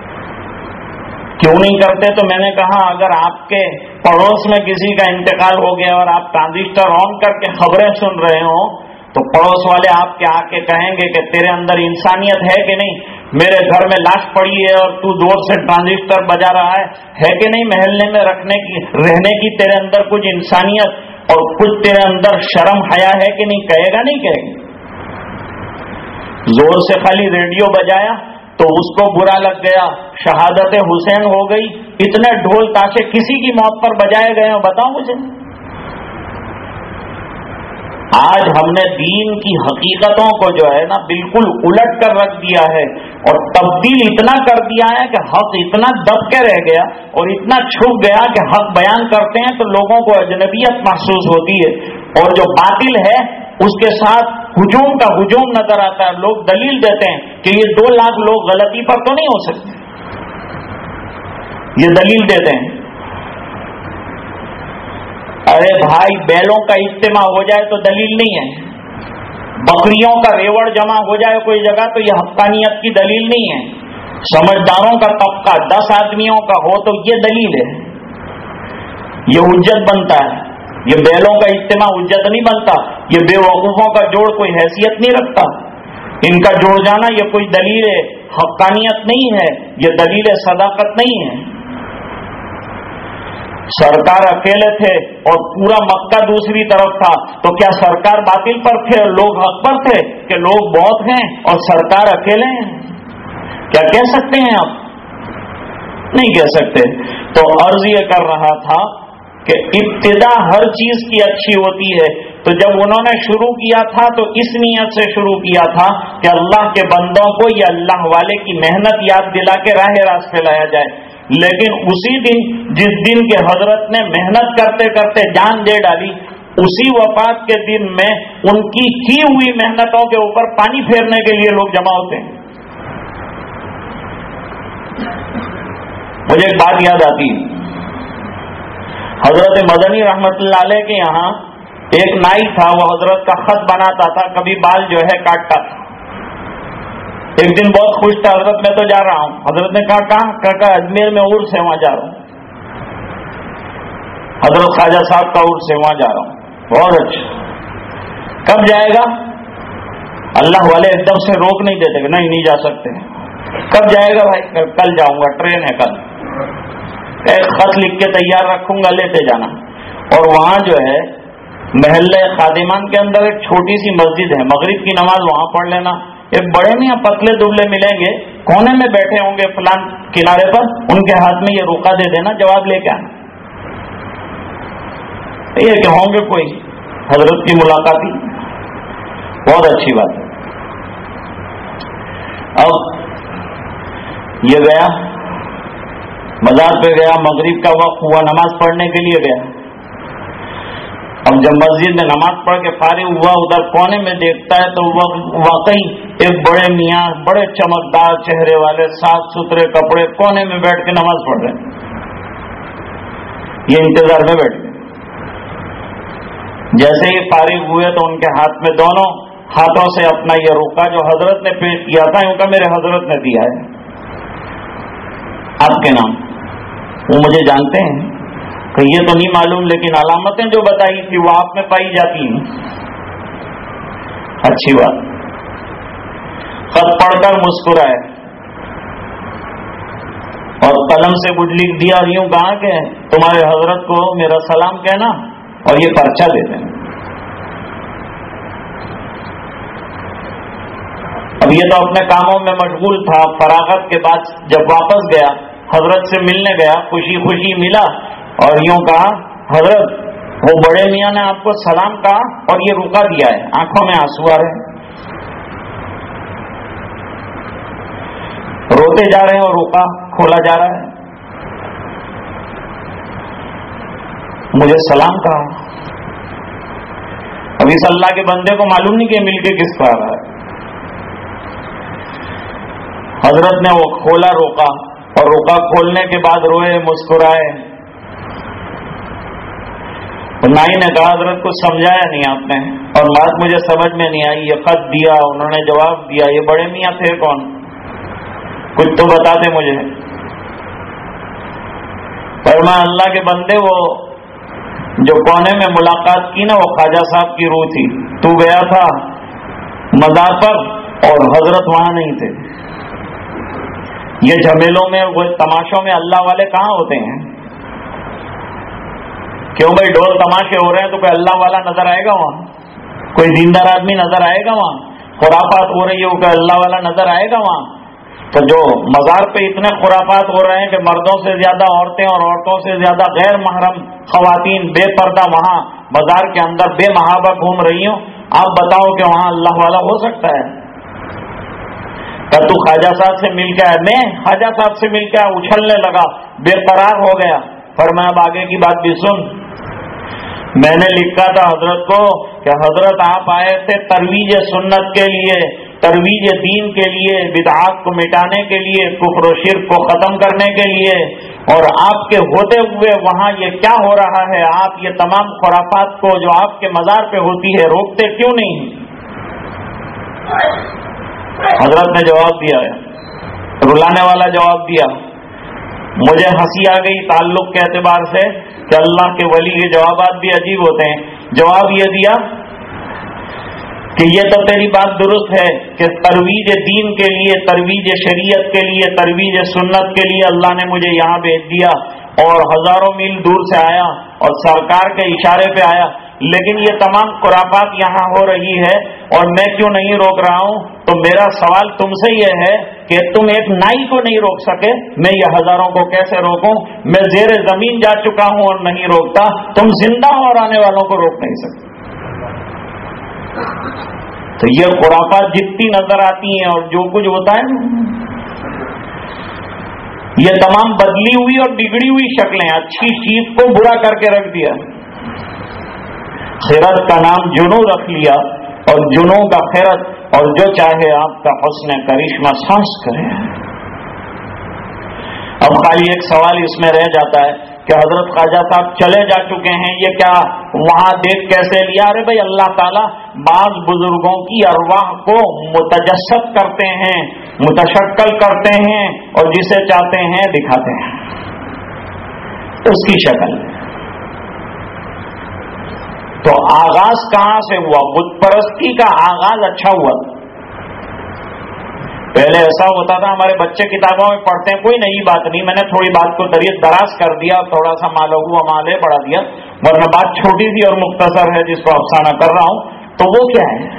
کیوں نہیں کرتے؟ تو میں نے کہا، اگر آپ کے پڑوس میں کسی کا انتقال ہو گیا اور آپ ٹرانزسٹر آن کر کے خبریں سن رہے ہوں تو پڑوس والے آپ کے آ کے کہیں گے کہ تیرے اندر انسانیت ہے کہ نہیں؟ میرے گھر میں لاش پڑی ہے اور تو دور سے ٹرانزسٹر بجا رہا ہے۔ ہے کہ نہیں محلے میں رکھنے کی، رہنے کی تیرے اندر کچھ انسانیت اور کچھ تیرے اندر شرم، حیا ہے کہ نہیں؟ کہے گا نہیں، کہے گا۔ زور سے خالی ریڈیو بجایا تو اس کو برا لگ گیا۔ شہادت حسین ہو گئی۔ اتنے ڈھول تاشے کسی کی موت پر بجائے گئے ہیں بتاؤ مجھے۔ آج ہم نے دین کی حقیقتوں کو جو ہے نا بالکل الٹ کر رکھ دیا ہے اور تبدیل اتنا کر دیا ہے کہ حق اتنا دب کے رہ گیا اور اتنا چھپ گیا کہ حق بیان کرتے ہیں تو لوگوں کو اجنبیت محسوس ہوتی ہے اور جو باطل ہے، اس کے ساتھ ہجوم کا ہجوم نظر آتا ہے۔ لوگ دلیل دیتے ہیں کہ یہ دو لاکھ لوگ غلطی پر تو نہیں ہو سکتے۔ یہ دلیل دیتے ہیں۔ ارے بھائی بیلوں کا اجتماع ہو جائے تو دلیل نہیں ہے۔ بکریوں کا ریوڑ جمع ہو جائے کوئی جگہ تو یہ حقانیت کی دلیل نہیں ہے۔ سمجھداروں کا طبقہ دس آدمیوں کا ہو تو یہ دلیل ہے۔ یہ اجت بنتا ہے۔ یہ بیلوں کا اجتماع اجت نہیں بنتا۔ یہ بے وقوفوں کا جوڑ کوئی حیثیت نہیں رکھتا۔ ان کا جوڑ جانا یہ کوئی دلیل حقانیت نہیں ہے۔ یہ دلیل صداقت نہیں ہے۔ سرکار اکیلے تھے اور پورا مکہ دوسری طرف تھا، تو کیا سرکار باطل پر تھے اور لوگ حق پر تھے کہ لوگ بہت ہیں اور سرکار اکیلے ہیں؟ کیا کہہ سکتے ہیں آپ؟ نہیں کہہ سکتے۔ تو عرض یہ کر رہا تھا کہ ابتدا ہر چیز کی اچھی ہوتی ہے۔ تو جب انہوں نے شروع کیا تھا، تو اس نیت سے شروع کیا تھا کہ اللہ کے بندوں کو یا اللہ والے کی محنت یاد دلا کے راہ راست پہ لایا جائے۔ لیکن اسی دن جس دن کے حضرت نے محنت کرتے کرتے جان دے ڈالی، اسی وفات کے دن میں ان کی کی ہوئی محنتوں کے اوپر پانی پھیرنے کے لیے لوگ جمع ہوتے ہیں۔ مجھے ایک بات یاد آتی حضرت مدنی رحمت اللہ علیہ کے یہاں ایک نائی تھا، وہ حضرت کا خط بناتا تھا، کبھی بال جو ہے کاٹتا تھا۔ ایک دن بہت خوش تھا، حضرت میں تو جا رہا ہوں۔ حضرت نے کہا، کہاں؟ کہا اجمیر میں عرس ہے وہاں جا رہا ہوں۔ حضرت خواجہ صاحب کا عرس ہے وہاں جا رہا ہوں۔ بہت اچھا۔ کب جائے گا؟ اللہ والے ایک دم سے روک نہیں دیتے نہیں نہیں جا سکتے۔ کب جائے گا بھائی؟ کل جاؤں گا، ٹرین ہے کل۔ ایک خط لکھ کے تیار رکھوں گا، لیتے جانا۔ اور وہاں جو ہے محلے خادمان کے اندر ایک چھوٹی سی مسجد ہے۔ مغرب کی نماز وہاں پڑھ لینا۔ ایک بڑے میاں پتلے دبلے ملیں گے، کونے میں بیٹھے ہوں گے فلان کنارے پر، ان کے ہاتھ میں یہ روکا دے دینا، جواب لے کے آنا۔ یہ کہ ہوں گے کوئی حضرت کی ملاقات ہی۔ بہت اچھی بات۔ ہے اب یہ گیا، بازار پہ گیا، مغرب کا وقت ہوا نماز پڑھنے کے لیے گیا۔ اب جب مسجد میں نماز پڑھ کے فارغ ہوا، ادھر کونے میں دیکھتا ہے تو واقعی ایک بڑے میاں، بڑے چمکدار چہرے والے، صاف ستھرے کپڑے، کونے میں بیٹھ کے نماز پڑھ رہے یہ انتظار میں بیٹھ گئے۔ جیسے ہی فارغ ہوئے تو ان کے ہاتھ میں دونوں ہاتھوں سے اپنا یہ روکا جو حضرت نے پیش کیا تھا ان کا میرے حضرت نے دیا ہے۔ آپ کے نام؟ وہ مجھے جانتے ہیں۔ کہ یہ تو نہیں معلوم، لیکن علامتیں جو بتائی تھی وہ آپ میں پائی جاتی ہیں۔ اچھی بات۔ خط پڑھ کر مسکرائے۔ اور قلم سے کچھ لکھ دیا اور یوں کہا کہ تمہارے حضرت کو میرا سلام کہنا اور یہ پرچہ دے دیں اب یہ تو اپنے کاموں میں مشغول تھا۔ فراغت کے بعد جب واپس گیا، حضرت سے ملنے گیا، خوشی خوشی ملا اور یوں کہا، حضرت، وہ بڑے میاں نے آپ کو سلام کہا اور یہ روکا دیا ہے۔ آنکھوں میں آنسو آ رہے روتے جا رہے ہیں اور روکا کھولا جا رہا ہے۔ مجھے سلام کہا۔ اب اس اللہ کے بندے کو معلوم نہیں کہ مل کے کس کا رہا ہے۔ حضرت نے وہ کھولا روکا اور روکا کھولنے کے بعد روئے، مسکرائے۔ نائی نے کہا، حضرت کو سمجھایا نہیں آپ نے۔ اور بات مجھے سمجھ میں نہیں آئی، یہ خط دیا، انہوں نے جواب دیا، یہ بڑے میاں تھے کون؟ کچھ تو بتا دے مجھے۔ پر میں اللہ کے بندے، وہ جو کونے میں ملاقات کی نا، وہ خواجہ صاحب کی روح تھی۔ تو گیا تھا مزار پر اور حضرت وہاں نہیں تھے۔ یہ جھمیلوں میں، وہ تماشوں میں اللہ والے کہاں ہوتے ہیں؟ کیوں بھائی ڈول تماشے ہو رہے ہیں تو کوئی اللہ والا نظر آئے گا وہاں؟ کوئی دیندار آدمی نظر آئے گا وہاں؟ خرافات ہو رہی ہے، وہ کوئی اللہ والا نظر آئے گا وہاں؟ تو جو مزار پہ اتنے خرافات ہو رہے ہیں کہ مردوں سے زیادہ عورتیں اور عورتوں سے زیادہ غیر محرم خواتین بے پردہ وہاں بازار کے اندر بے محابہ گھوم رہی ہوں، آپ بتاؤ کہ وہاں اللہ والا ہو سکتا ہے؟ کیا تو خواجہ صاحب سے مل کے آئے، میں خواجہ صاحب سے مل کے اچھلنے لگا، بے قرار ہو گیا۔ پر میں اب آگے کی بات بھی سن۔ میں نے لکھا تھا حضرت کو کہ حضرت آپ آئے تھے ترویج سنت کے لیے۔ ترویج دین کے لیے، بدعات کو مٹانے کے لیے، کفر و شرک کو ختم کرنے کے لیے۔ اور آپ کے ہوتے ہوئے وہاں یہ کیا ہو رہا ہے؟ آپ یہ تمام خرافات کو جو آپ کے مزار پہ ہوتی ہے، روکتے کیوں نہیں؟ حضرت نے جواب دیا، رلانے والا جواب دیا۔ مجھے ہنسی آ گئی تعلق کے اعتبار سے کہ اللہ کے ولی کے جوابات بھی عجیب ہوتے ہیں۔ جواب یہ دیا کہ یہ تو تیری بات درست ہے کہ ترویج دین کے لیے، ترویج شریعت کے لیے، ترویج سنت کے لیے اللہ نے مجھے یہاں بھیج دیا اور ہزاروں میل دور سے آیا اور سرکار کے اشارے پہ آیا۔ لیکن یہ تمام خرافات یہاں ہو رہی ہے اور میں کیوں نہیں روک رہا ہوں؟ تو میرا سوال تم سے یہ ہے کہ تم ایک نائی کو نہیں روک سکے۔ میں یہ ہزاروں کو کیسے روکوں؟ میں زیر زمین جا چکا ہوں اور نہیں روکتا۔ تم زندہ اور آنے والوں کو روک نہیں سکتے۔ تو یہ خرافات جتنی نظر آتی ہیں اور جو کچھ ہوتا ہے یہ تمام بدلی ہوئی اور بگڑی ہوئی شکلیں، اچھی چیز کو برا کر کے رکھ دیا۔ خیرت کا نام جنو رکھ لیا اور جنو کا خیرت اور جو چاہے آپ کا حسن کرشمہ سانس کرے۔ اب خالی ایک سوال اس میں رہ جاتا ہے کہ حضرت خواجہ صاحب چلے جا چکے ہیں، یہ کیا وہاں دیکھ کیسے لیا؟ ارے بھائی اللہ تعالیٰ بعض بزرگوں کی ارواح کو متجسد کرتے ہیں، متشکل کرتے ہیں اور جسے چاہتے ہیں دکھاتے ہیں۔ اس کی شکل۔ تو آغاز کہاں سے ہوا؟ بت پرستی کا آغاز اچھا ہوا۔ پہلے ایسا ہوتا تھا، ہمارے بچے کتابوں میں پڑھتے ہیں، کوئی نئی بات نہیں، میں نے تھوڑی بات کو دریت دراز کر دیا، تھوڑا سا مالو ہوا مالے بڑھا دیا، ورنہ بات چھوٹی سی اور مختصر ہے، جس کو افسانہ کر رہا ہوں۔ تو وہ کیا ہے؟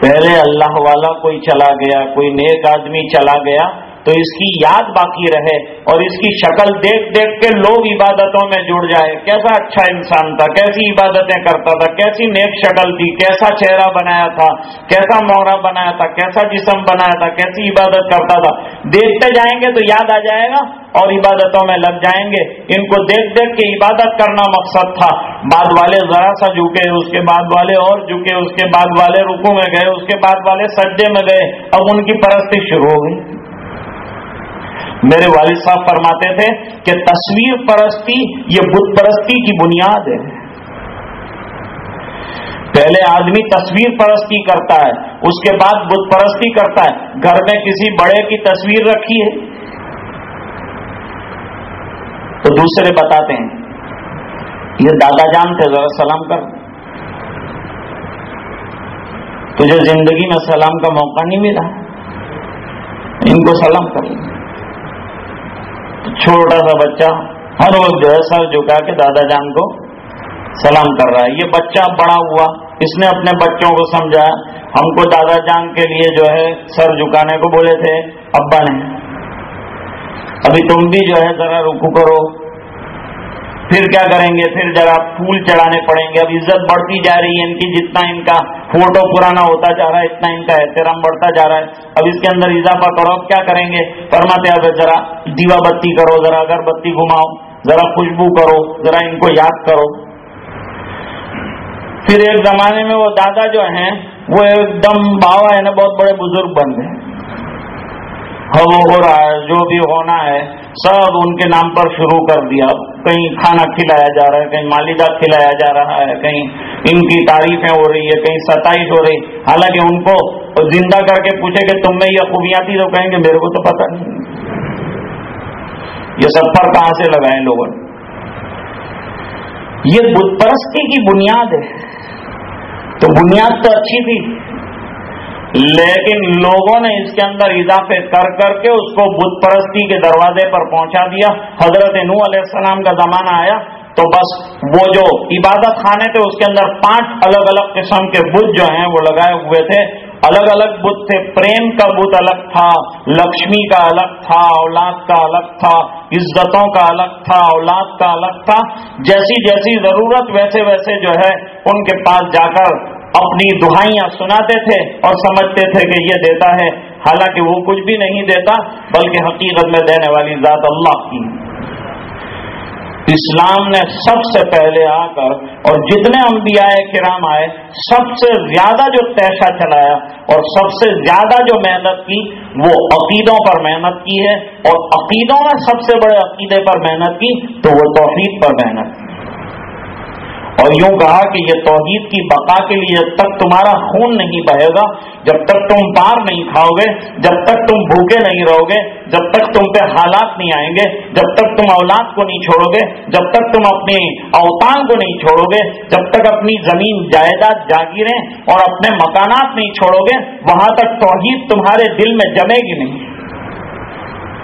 پہلے اللہ والا کوئی چلا گیا، کوئی نیک آدمی چلا گیا، تو اس کی یاد باقی رہے اور اس کی شکل دیکھ دیکھ کے لوگ عبادتوں میں جڑ جائے۔ کیسا اچھا انسان تھا، کیسی عبادتیں کرتا تھا، کیسی نیک شکل تھی، کیسا چہرہ بنایا تھا، کیسا مورا بنایا تھا، کیسا جسم بنایا تھا، کیسی عبادت کرتا تھا۔ دیکھتے جائیں گے تو یاد آ جائے گا۔ اور عبادتوں میں لگ جائیں گے۔ ان کو دیکھ دیکھ کے عبادت کرنا مقصد تھا۔ بعد والے ذرا سا جھکے، اس کے بعد والے اور جھکے، اس کے بعد والے رکو میں گئے، اس کے بعد والے سجدے میں گئے۔ اب ان کی پرستی شروع ہو گئی۔ میرے والد صاحب فرماتے تھے کہ تصویر پرستی یہ بت پرستی کی بنیاد ہے۔ پہلے آدمی تصویر پرستی کرتا ہے، اس کے بعد بت پرستی کرتا ہے۔ گھر میں کسی بڑے کی تصویر رکھی ہے۔ تو دوسرے بتاتے ہیں، یہ دادا جان تھے ذرا سلام کر۔ تجھے زندگی میں سلام کا موقع نہیں ملا۔ ان کو سلام کر۔ چھوٹا سا بچہ ہر وقت جو ہے سر جھکا کے دادا جان کو سلام کر رہا ہے۔ یہ بچہ بڑا ہوا، اس نے اپنے بچوں کو سمجھا ہم کو دادا جان کے لیے جو ہے سر جھکانے کو بولے تھے، ابا نے۔ ابھی تم بھی جو ہے ذرا رکو کرو۔ پھر کیا کریں گے؟ پھر ذرا پھول چڑھانے پڑیں گے۔ اب عزت بڑھتی جا رہی ہے ان کی، جتنا ان کا فوٹو پرانا ہوتا جا رہا ہے، اتنا ان کا احترام بڑھتا جا رہا ہے۔ اب اس کے اندر اضافہ کرو۔ اب کیا کریں گے؟ فرماتے اب ذرا دیوا بتی کرو، ذرا اگر بتی گھماؤ، ذرا خوشبو کرو، ذرا ان کو یاد کرو۔ پھر ایک زمانے میں وہ دادا جو ہیں، وہ ایک دم باوا ہے نا، بہت بڑے بزرگ بن گئے۔ ہو ہو رہا ہے جو بھی ہونا ہے، سب ان کے نام پر شروع کر دیا۔ کہیں کھانا کھلایا جا رہا ہے، کہیں مالیدہ کھلایا جا رہا ہے، کہیں ان کی تعریفیں ہو رہی ہے کہیں ستائش ہو رہی۔ حالانکہ ان کو زندہ کر کے پوچھے کہ تم میں یہ خوبیاں تھی تو کہیں گے، میرے کو تو پتا نہیں۔ یہ سب پر کہاں سے لگائے لوگوں یہ بت پرستی کی بنیاد ہے۔ تو بنیاد تو اچھی تھی۔ لیکن لوگوں نے اس کے اندر اضافے کر کر کے اس کو بت پرستی کے دروازے پر پہنچا دیا۔ حضرت نو علیہ السلام کا زمانہ آیا تو بس وہ جو عبادت خانے تھے، اس کے اندر پانچ الگ الگ قسم کے بت جو ہیں وہ لگائے ہوئے تھے۔ الگ الگ بت تھے، پریم کا بت الگ تھا، لکشمی کا الگ تھا، اولاد کا الگ تھا، عزتوں کا الگ تھا، اولاد کا الگ تھا۔ جیسی جیسی ضرورت، ویسے ویسے جو ہے، ان کے پاس جا کر اپنی دہائیاں سناتے تھے اور سمجھتے تھے کہ یہ دیتا ہے۔ حالانکہ وہ کچھ بھی نہیں دیتا، بلکہ حقیقت میں دینے والی ذات اللہ کی۔ اسلام نے سب سے پہلے آ کر اور جتنے انبیاء کرام آئے، سب سے زیادہ جو پیشہ چلایا اور سب سے زیادہ جو محنت کی، وہ عقیدوں پر محنت کی ہے۔ اور عقیدوں میں سب سے بڑے عقیدے پر محنت کی، تو وہ توحید پر محنت کی۔ اور یوں کہا کہ یہ توحید کی بقا کے لیے جب تک تمہارا خون نہیں بہے گا جب تک تم پار نہیں کھاؤ گے جب تک تم بھوکے نہیں رہو گے جب تک تم پہ حالات نہیں آئیں گے، جب تک تم اولاد کو نہیں چھوڑو گے جب تک تم اپنی اوتان کو نہیں چھوڑو گے جب تک اپنی زمین جائیداد جاگیریں اور اپنے مکانات نہیں چھوڑو گے وہاں تک توحید تمہارے دل میں جمے گی نہیں۔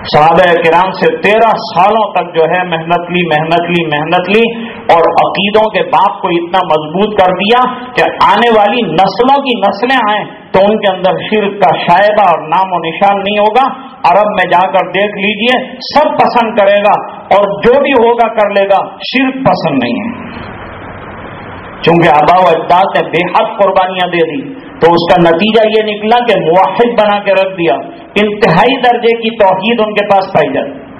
صحابہ کرام سے تیرہ سالوں تک جو ہے محنت لی محنت لی محنت لی اور عقیدوں کے باپ کو اتنا مضبوط کر دیا کہ آنے والی نسلوں کی نسلیں آئیں تو ان کے اندر شرک کا شاعدہ اور نام و نشان نہیں ہوگا۔ عرب میں جا کر دیکھ لیجیے، سب پسند کرے گا اور جو بھی ہوگا کر لے گا۔ شرک پسند نہیں ہے۔ چونکہ آبا و اجداد نے بے حد قربانیاں دے دی۔ تو اس کا نتیجہ یہ نکلا کہ موحد بنا کے رکھ دیا، انتہائی درجے کی توحید ان کے پاس پائی جاتی۔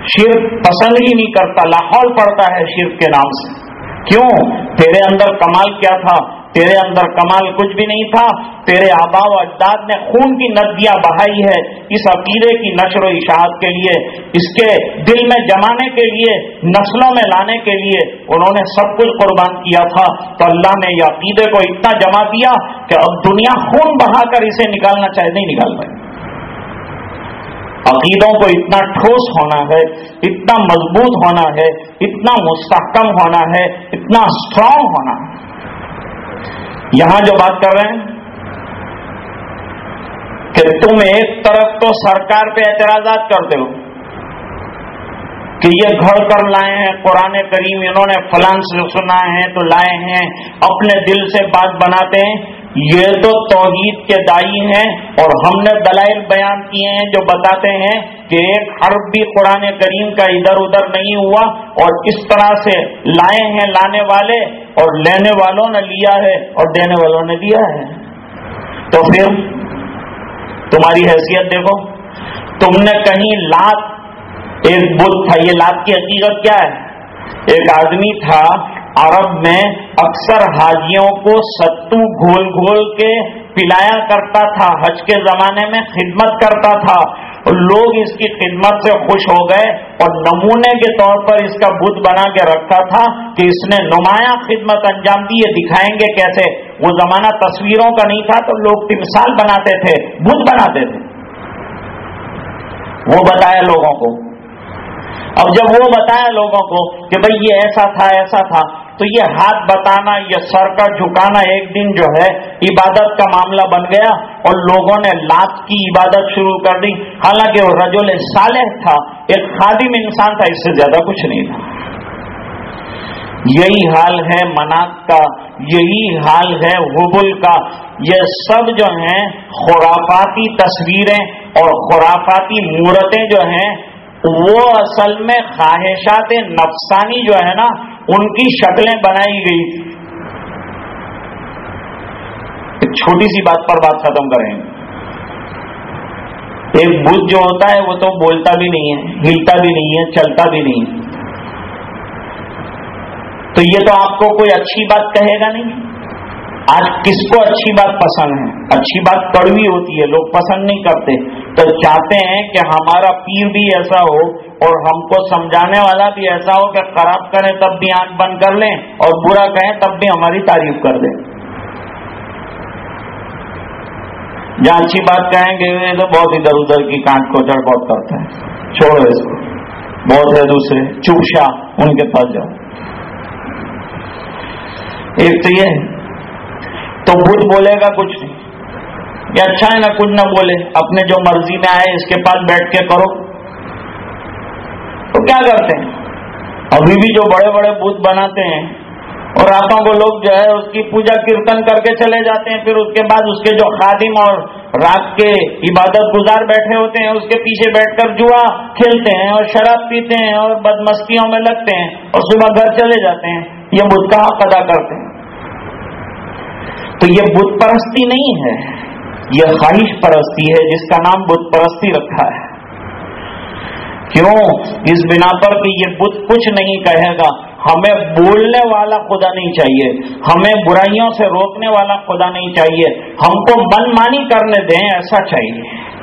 شرک پسند ہی نہیں کرتا، لاہور پڑتا ہے شرک کے نام سے۔ کیوں؟ تیرے اندر کمال کیا تھا؟ تیرے اندر کمال کچھ بھی نہیں تھا، تیرے آبا و اجداد نے خون کی ندیاں بہائی ہے اس عقیدے کی نشر و اشاعت کے لیے، اس کے دل میں جمانے کے لیے، نسلوں میں لانے کے لیے۔ انہوں نے سب کچھ قربان کیا تھا۔ تو اللہ نے یہ عقیدے کو اتنا جما دیا کہ اب دنیا خون بہا کر اسے نکالنا چاہے، نہیں نکال پائے عقیدوں کو اتنا ٹھوس ہونا ہے، اتنا مضبوط ہونا ہے، اتنا مستحکم ہونا ہے، اتنا اسٹرانگ ہونا ہے۔ یہاں جو بات کر رہے ہیں کہ تم ایک طرف تو سرکار پہ اعتراضات کرتے ہو کہ یہ گھڑ کر لائے ہیں، قرآن کریم انہوں نے فلان سے سنا ہے تو لائے ہیں، اپنے دل سے بات بناتے ہیں۔ یہ تو توحید کے دائی ہیں اور ہم نے دلائل بیان کیے ہیں جو بتاتے ہیں کہ ایک حرف بھی قرآن کریم کا ادھر ادھر نہیں ہوا اور اس طرح سے لائے ہیں، لانے والے اور لینے والوں نے لیا ہے اور دینے والوں نے دیا ہے۔ تو پھر تمہاری حیثیت دیکھو، تم نے کہیں لات، ایک بدھ تھا، یہ لات کی حقیقت کیا ہے؟ ایک آدمی تھا عرب میں اکثر حاجیوں کو ستو گھول گھول کے پلایا کرتا تھا۔ حج کے زمانے میں خدمت کرتا تھا۔ لوگ اس کی خدمت سے خوش ہو گئے اور نمونے کے طور پر اس کا بدھ بنا کے رکھا تھا کہ اس نے نمایاں خدمت انجام دی۔ یہ دکھائیں گے کیسے؟ وہ زمانہ تصویروں کا نہیں تھا تو لوگ تمثال بناتے تھے بدھ بناتے تھے۔ وہ بتایا لوگوں کو۔ اب جب وہ بتایا لوگوں کو کہ بھئی یہ ایسا تھا ایسا تھا تو یہ ہاتھ بتانا یہ سر کا جھکانا ایک دن جو ہے عبادت کا معاملہ بن گیا اور لوگوں نے لات کی عبادت شروع کر دی۔ حالانکہ وہ رجول صالح تھا، ایک خادم انسان تھا، اس سے زیادہ کچھ نہیں تھا۔ یہی حال ہے مناق کا، یہی حال ہے حبل کا۔ یہ سب جو ہیں خرافاتی تصویریں اور خرافاتی مورتیں جو ہیں، وہ اصل میں خواہشات نفسانی جو ہے نا ان کی شکلیں بنائی گئی۔ ایک چھوٹی سی بات پر بات ختم کریں۔ ایک بدھ جو ہوتا ہے وہ تو بولتا بھی نہیں ہے، ہلتا بھی نہیں ہے، چلتا بھی نہیں ہے۔ تو یہ تو آپ کو کوئی اچھی بات کہے گا نہیں۔ آج کس کو اچھی بات پسند ہے؟ اچھی بات کڑوی ہوتی ہے، لوگ پسند نہیں کرتے۔ تو چاہتے ہیں کہ ہمارا پیر بھی ایسا ہو اور ہم کو سمجھانے والا بھی ایسا ہو کہ خراب کریں تب بھی آنکھ بند کر لیں اور برا کہیں تب بھی ہماری تعریف کر دیں۔ جہاں اچھی بات کہیں گے تو بہت ادھر ادھر کی کانٹ کو چڑھ بہت کرتا ہے چھوڑو اس کو۔ بہت ہے دوسرے چوپشا ان کے پاس جاؤ۔ ایک تو یہ تو بدھ بولے گا کچھ نہیں۔ یہ اچھا ہے نا، کچھ نہ بولے۔ اپنے جو مرضی میں آئے، اس کے پاس بیٹھ کے کرو۔ تو کیا کرتے ہیں؟ ابھی بھی جو بڑے بڑے بدھ بناتے ہیں اور راتوں کو لوگ جو ہے اس کی پوجا کیرتن کر کے چلے جاتے ہیں، پھر اس کے بعد اس کے جو خادم اور رات کے عبادت گزار بیٹھے ہوتے ہیں، اس کے پیچھے بیٹھ کر جوا کھیلتے ہیں اور شراب پیتے ہیں اور بدمستیوں میں لگتے ہیں اور صبح گھر چلے جاتے ہیں۔ یہ بدھ کا حق ادا کرتے ہیں؟ تو یہ بت پرستی نہیں ہے، یہ خواہش پرستی ہے جس کا نام بت پرستی رکھا ہے۔ کیوں؟ اس بنا پر کہ یہ بت کچھ نہیں کہے گا۔ ہمیں بولنے والا خدا نہیں چاہیے۔ ہمیں برائیوں سے روکنے والا خدا نہیں چاہیے۔ ہم کو من مانی کرنے دیں، ایسا چاہیے۔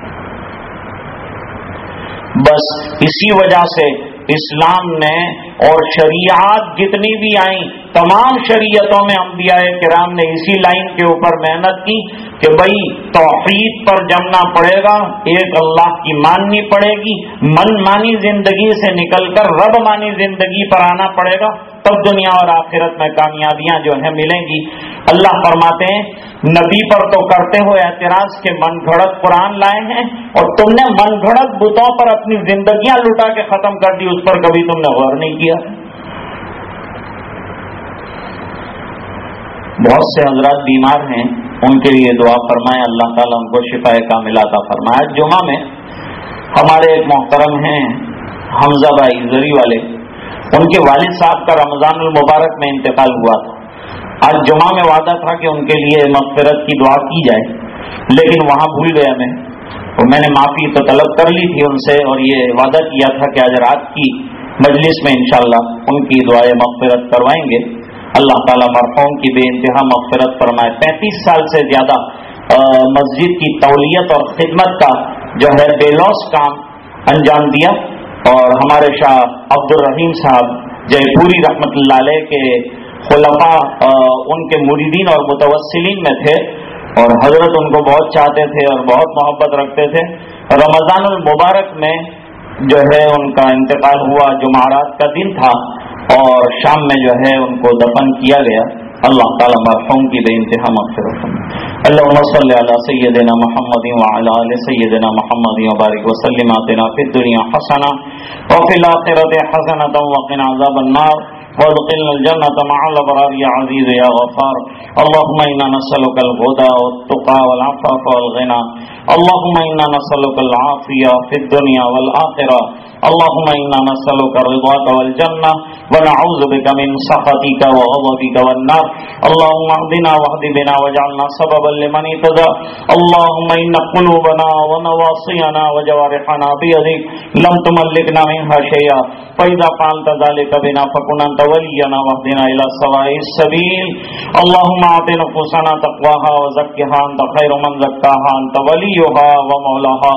بس اسی وجہ سے اسلام نے اور شریعت جتنی بھی آئیں، تمام شریعتوں میں انبیاء کرام نے اسی لائن کے اوپر محنت کی۔ کہ بھائی توحید پر جمنا پڑے گا، ایک اللہ کی ماننی پڑے گی، من مانی زندگی سے نکل کر رب مانی زندگی پر آنا پڑے گا، تب دنیا اور آخرت میں کامیابیاں جو ہیں ملیں گی۔ اللہ فرماتے ہیں، نبی پر تو کرتے ہوئے اعتراض کے من گھڑت قرآن لائے ہیں اور تم نے من گھڑت بتوں پر اپنی زندگیاں لٹا کے ختم کر دی، اس پر کبھی تم نے غور نہیں کیا۔ بہت سے حضرات بیمار ہیں، ان کے لیے دعا فرمائے اللہ تعالیٰ ان کو شفا کا ملاتا فرمایا جمعہ میں ہمارے ایک محترم ہیں، حمزہ بھائی زری والے۔ ان کے والد صاحب کا رمضان المبارک میں انتقال ہوا تھا۔ آج جمعہ میں وعدہ تھا کہ ان کے لیے مغفرت کی دعا کی جائے، لیکن وہاں بھول گیا میں۔ اور میں نے معافی تو طلب کر لی تھی ان سے، اور یہ وعدہ کیا تھا کہ آج رات کی مجلس میں انشاءاللہ ان کی دعائیں مغفرت کروائیں گے۔ اللہ تعالیٰ مرحوم کی بے انتہا مغفرت فرمائے۔ پینتیس سال سے زیادہ مسجد کی تولیت اور خدمت کا جو ہے بے لوس کام انجام دیا۔ اور ہمارے شاہ عبد الرحیم صاحب جے پوری رحمت اللہ علیہ کے خلفاء ان کے مریدین اور متوسلین میں تھے۔ اور حضرت ان کو بہت چاہتے تھے اور بہت محبت رکھتے تھے۔ رمضان المبارک میں جو ہے ان کا انتقال ہوا جمعرات کا دن تھا۔ اور شام میں جو ہے ان کو دفن کیا گیا۔ اللہ تعالیٰ مرحوم کی بے انتہا مغفرت اللہ صلی علی سیدنا محمد وعلى آل سیدنا محمد وبارک وسلم، آتنا فی الدنیا حسنا وفی الاخرت حسنة وقنا عذاب النار وادخلنا الجنة مع الأبرار يا عزيز يا غفار۔ اللهم إنا نسألك الهدى والتقى والعفاف والغنى اللهم إنا نسألك العافية في الدنيا والآخرة اللهم إنا نسألك رضاك والجنة ونعوذ بك من سخطك وغضبك والنار. اللهم اهدنا واهد بنا واجعلنا سببا لمن اهتدى. اللهم إن قلوبنا ونواصينا وجوارحنا بيدك لم تملكنا منها شيئا. فإذا فعلت ذلك بنا فكن أنت ولينا واهدنا إلى سواء السبيل. اللهم أعط نفوسنا تقواها وزكها. أنت خير من زكاها. أنت وليها ومولاها.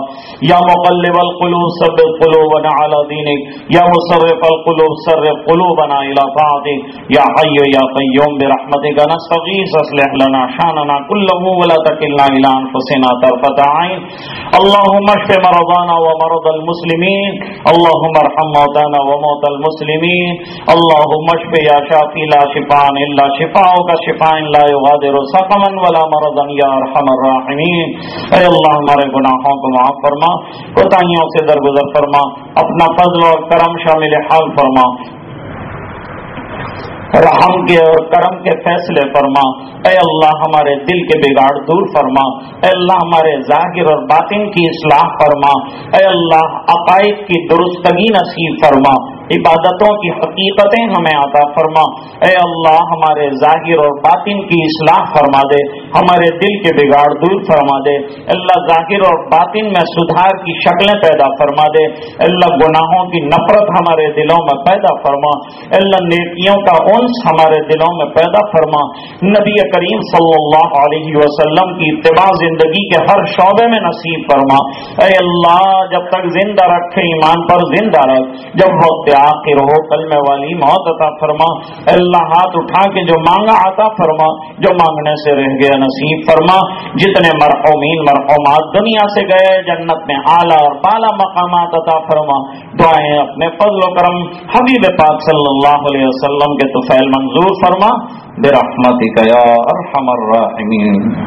يا مقلب القلوب ثبت قلوبنا على دينك. يا مصرف القلوب، صرف قلوبنا إلى طاعتك. يا حي يا قيوم، برحمتك نستغيث. اصلح لنا شاننا كله ولا تكلنا إلى أنفسنا طرفة عين. اللهم اشف مرضانا ومرض المسلمين. اللهم ارحم موتانا وموتى المسلمين. اللهم اشف يا شافي، لا شفاء الا شفاءك شفاء لا يغادر سقما ولا مرضا يا ارحم الراحمين. اے اللہ ہمارے گناہوں کو معاف فرما. کوتاہیوں سے درگزر فرما. اپنا فضل اور کرم شامل حال فرما۔ رحم کے اور کرم کے فیصلے فرما۔ اے اللہ، ہمارے دل کے بگاڑ دور فرما۔ اے اللہ، ہمارے ظاہر اور باطن کی اصلاح فرما۔ اے اللہ، عقائد کی درستگی نصیب فرما۔ عبادتوں کی حقیقتیں ہمیں عطا فرما۔ اے اللہ، ہمارے ظاہر اور باطن کی اصلاح فرما دے، ہمارے دل کے بگاڑ دور فرما دے۔ اللہ، ظاہر اور باطن میں سدھار کی شکلیں پیدا فرما دے۔ اللہ، گناہوں کی نفرت ہمارے دلوں میں پیدا فرما۔ اللہ، نیکیوں کا انس ہمارے دلوں میں پیدا فرما۔ نبی کریم صلی اللہ علیہ وسلم کی اتباع زندگی کے ہر شعبے میں نصیب فرما۔ اے اللہ، جب تک زندہ رکھے ایمان پر زندہ رکھ۔ جب وقت آخر ہو کلمے والی موت عطا فرما۔ اللہ ہاتھ اٹھا کے جو مانگا عطا فرما، جو مانگنے سے رہ گیا نصیب فرما۔ جتنے مرحومین، مرحومات دنیا سے گئے، جنت میں اعلیٰ اور بالا مقامات عطا فرما۔ دعائیں اپنے فضل و کرم حبیب پاک صلی اللہ علیہ وسلم کے تو فیل منظور فرما۔ برحمتک یا ارحم الراحمین۔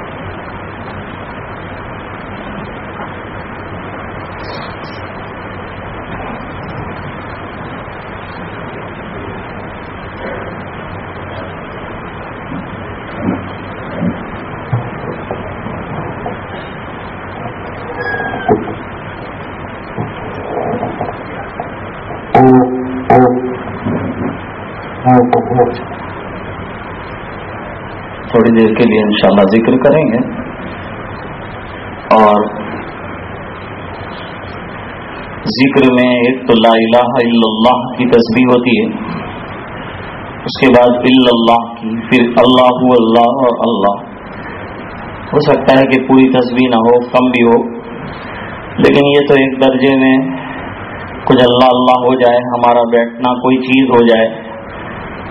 تھوڑی دیر کے لیے انشاءاللہ ذکر کریں گے۔ اور ذکر میں ایک تو لا الہ الا اللہ کی تصویر ہوتی ہے۔ اس کے بعد الا اللہ کی، پھر اللہ اللہ اور اللہ۔ ہو سکتا ہے کہ پوری تصویر نہ ہو، کم بھی ہو۔ لیکن یہ تو ایک درجے میں کچھ اللہ اللہ ہو جائے، ہمارا بیٹھنا کوئی چیز ہو جائے۔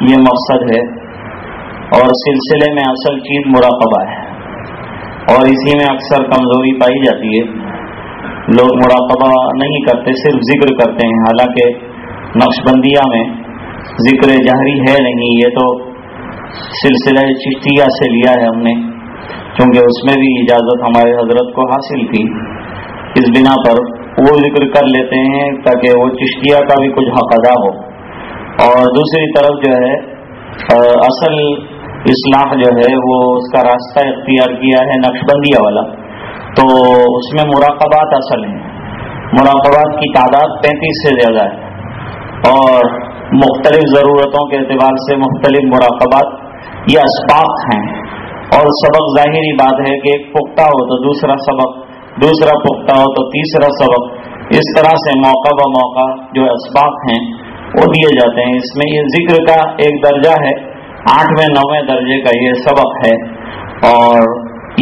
یہ مقصد ہے۔ اور سلسلے میں اصل چیز مراقبہ ہے۔ اور اسی میں اکثر کمزوری پائی جاتی ہے۔ لوگ مراقبہ نہیں کرتے، صرف ذکر کرتے ہیں۔ حالانکہ نقش بندیہ میں ذکر جہری ہے نہیں۔ یہ تو سلسلہ چشتیہ سے لیا ہے ہم نے۔ کیونکہ اس میں بھی اجازت ہمارے حضرت کو حاصل تھی اس بنا پر وہ ذکر کر لیتے ہیں تاکہ وہ چشتیہ کا بھی کچھ حق ادا ہو۔ اور دوسری طرف جو ہے، اصل اصلاح جو ہے وہ اس کا راستہ اختیار کیا ہے نقش بندیہ والا، تو اس میں مراقبات اصل ہیں۔ مراقبات کی تعداد پینتیس سے زیادہ ہے۔ اور مختلف ضرورتوں کے اعتبار سے مختلف مراقبات یہ اسباق ہیں۔ اور سبق ظاہری بات ہے کہ ایک پختہ ہو تو دوسرا سبق، دوسرا پختہ ہو تو تیسرا سبق۔ اس طرح سے موقع ب موقع جو اسباق ہیں وہ دیے جاتے ہیں۔ اس میں یہ ذکر کا ایک درجہ ہے۔ آٹھویں، نویں درجے کا یہ سبق ہے اور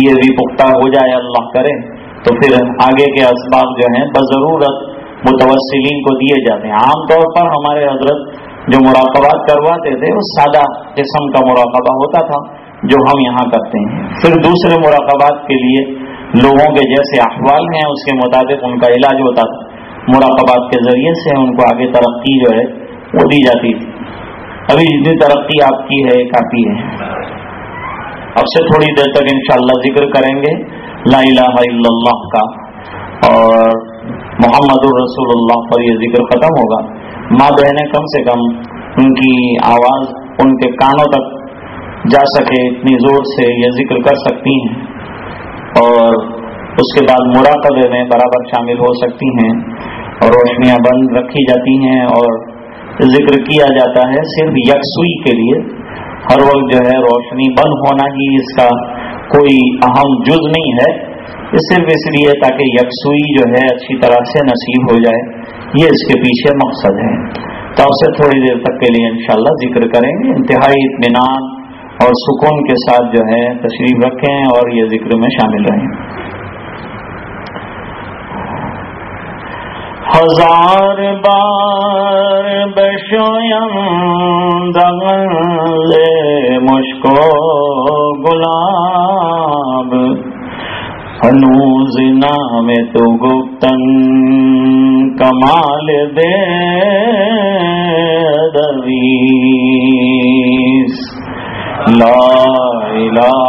یہ بھی پختہ ہو جائے اللہ کرے تو پھر آگے کے اسباب جو ہیں بضرورت متوسلین کو دیے جاتے ہیں۔ عام طور پر ہمارے حضرت جو مراقبات کرواتے تھے، وہ سادہ قسم کا مراقبہ ہوتا تھا جو ہم یہاں کرتے ہیں۔ پھر دوسرے مراقبات کے لیے لوگوں کے جیسے احوال ہیں، اس کے مطابق ان کا علاج ہوتا تھا۔ مراقبات کے ذریعے سے ان کو آگے ترقی جو ہے وہ دی جاتی تھی۔ ابھی جتنی ترقی آپ کی ہے، کافی ہے۔ اب سے تھوڑی دیر تک انشاءاللہ ذکر کریں گے لا الہ الا اللہ کا۔ اور محمد الرسول اللہ پر یہ ذکر ختم ہوگا۔ ماں بہنیں کم سے کم ان کی آواز ان کے کانوں تک جا سکے، اتنی زور سے یہ ذکر کر سکتی ہیں۔ اور اس کے بعد مراقبے میں برابر شامل ہو سکتی ہیں۔ اور روشنیاں بند رکھی جاتی ہیں اور ذکر کیا جاتا ہے صرف یکسوئی کے لیے۔ ہر وقت جو ہے روشنی بند ہونا ہی اس کا کوئی اہم جز نہیں ہے۔ یہ صرف اس لیے تاکہ یکسوئی جو ہے اچھی طرح سے نصیب ہو جائے۔ یہ اس کے پیچھے مقصد ہے۔ تو اسے تھوڑی دیر تک کے لیے انشاءاللہ ذکر کریں گے۔ انتہائی اطمینان اور سکون کے ساتھ جو ہے تشریف رکھیں اور یہ ذکر میں شامل رہیں۔ ہزار بار بشویم دغل مشکو گلاب۔ ہنوز نام تو گپتن کمال دے دویس۔ لا الہ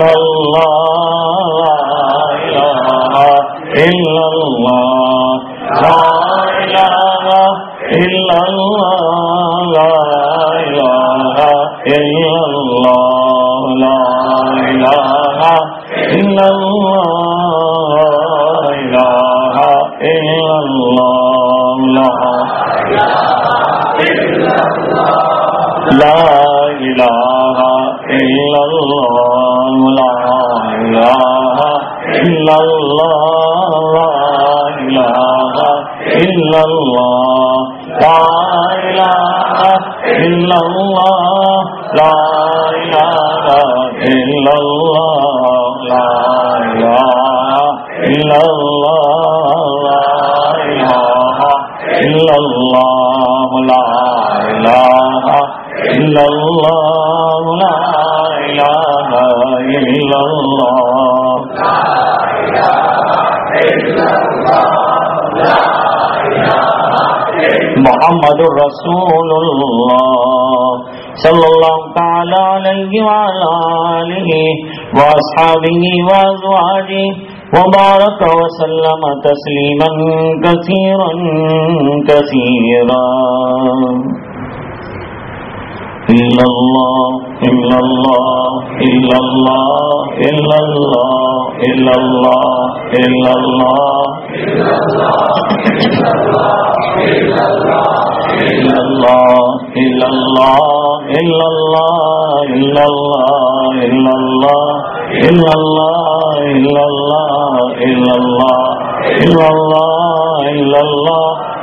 لا الہ الا اللہ إلا الله لا إله إلا الله لا إله إلا الله محمد الرسول اللہ صلی اللہ تعالی علیہ وعلا آلہ واصحابہ وبارک وسلم تسلیما کثیرا کثیرا. الا اللہ الا اللہ الا اللہ الا اللہ إلا الله إلا الله إلا الله إلا الله إلا الله إلا الله إلا الله إلا الله إلا الله إلا الله إلا الله إلا الله إلا الله إلا الله إلا الله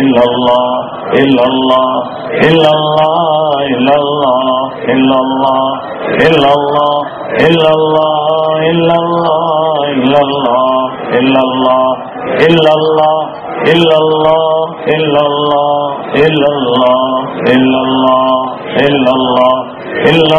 إلا الله إلا الله إلا الله إلا الله إلا الله إلا الله إلا الله إلا الله إلا الله إلا الله إلا الله إلا الله إلا الله إلا الله إلا الله إلا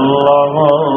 الله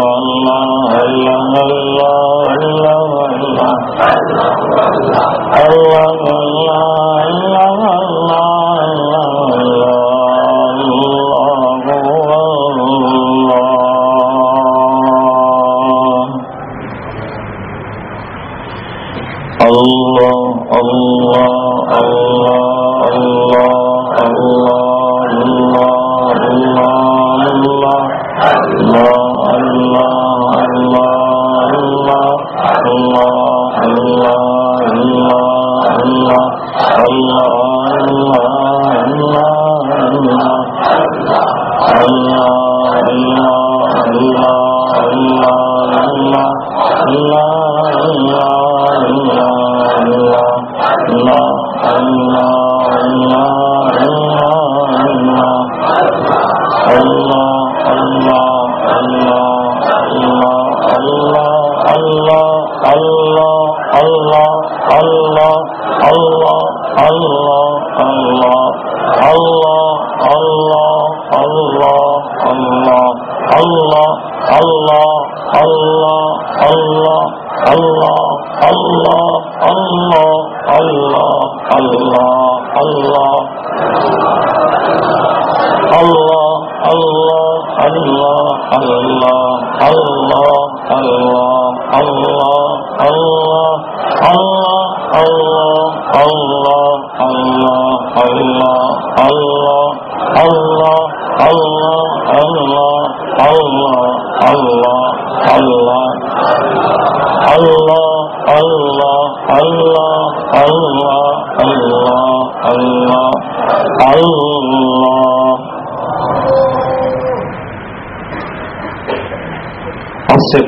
اللہ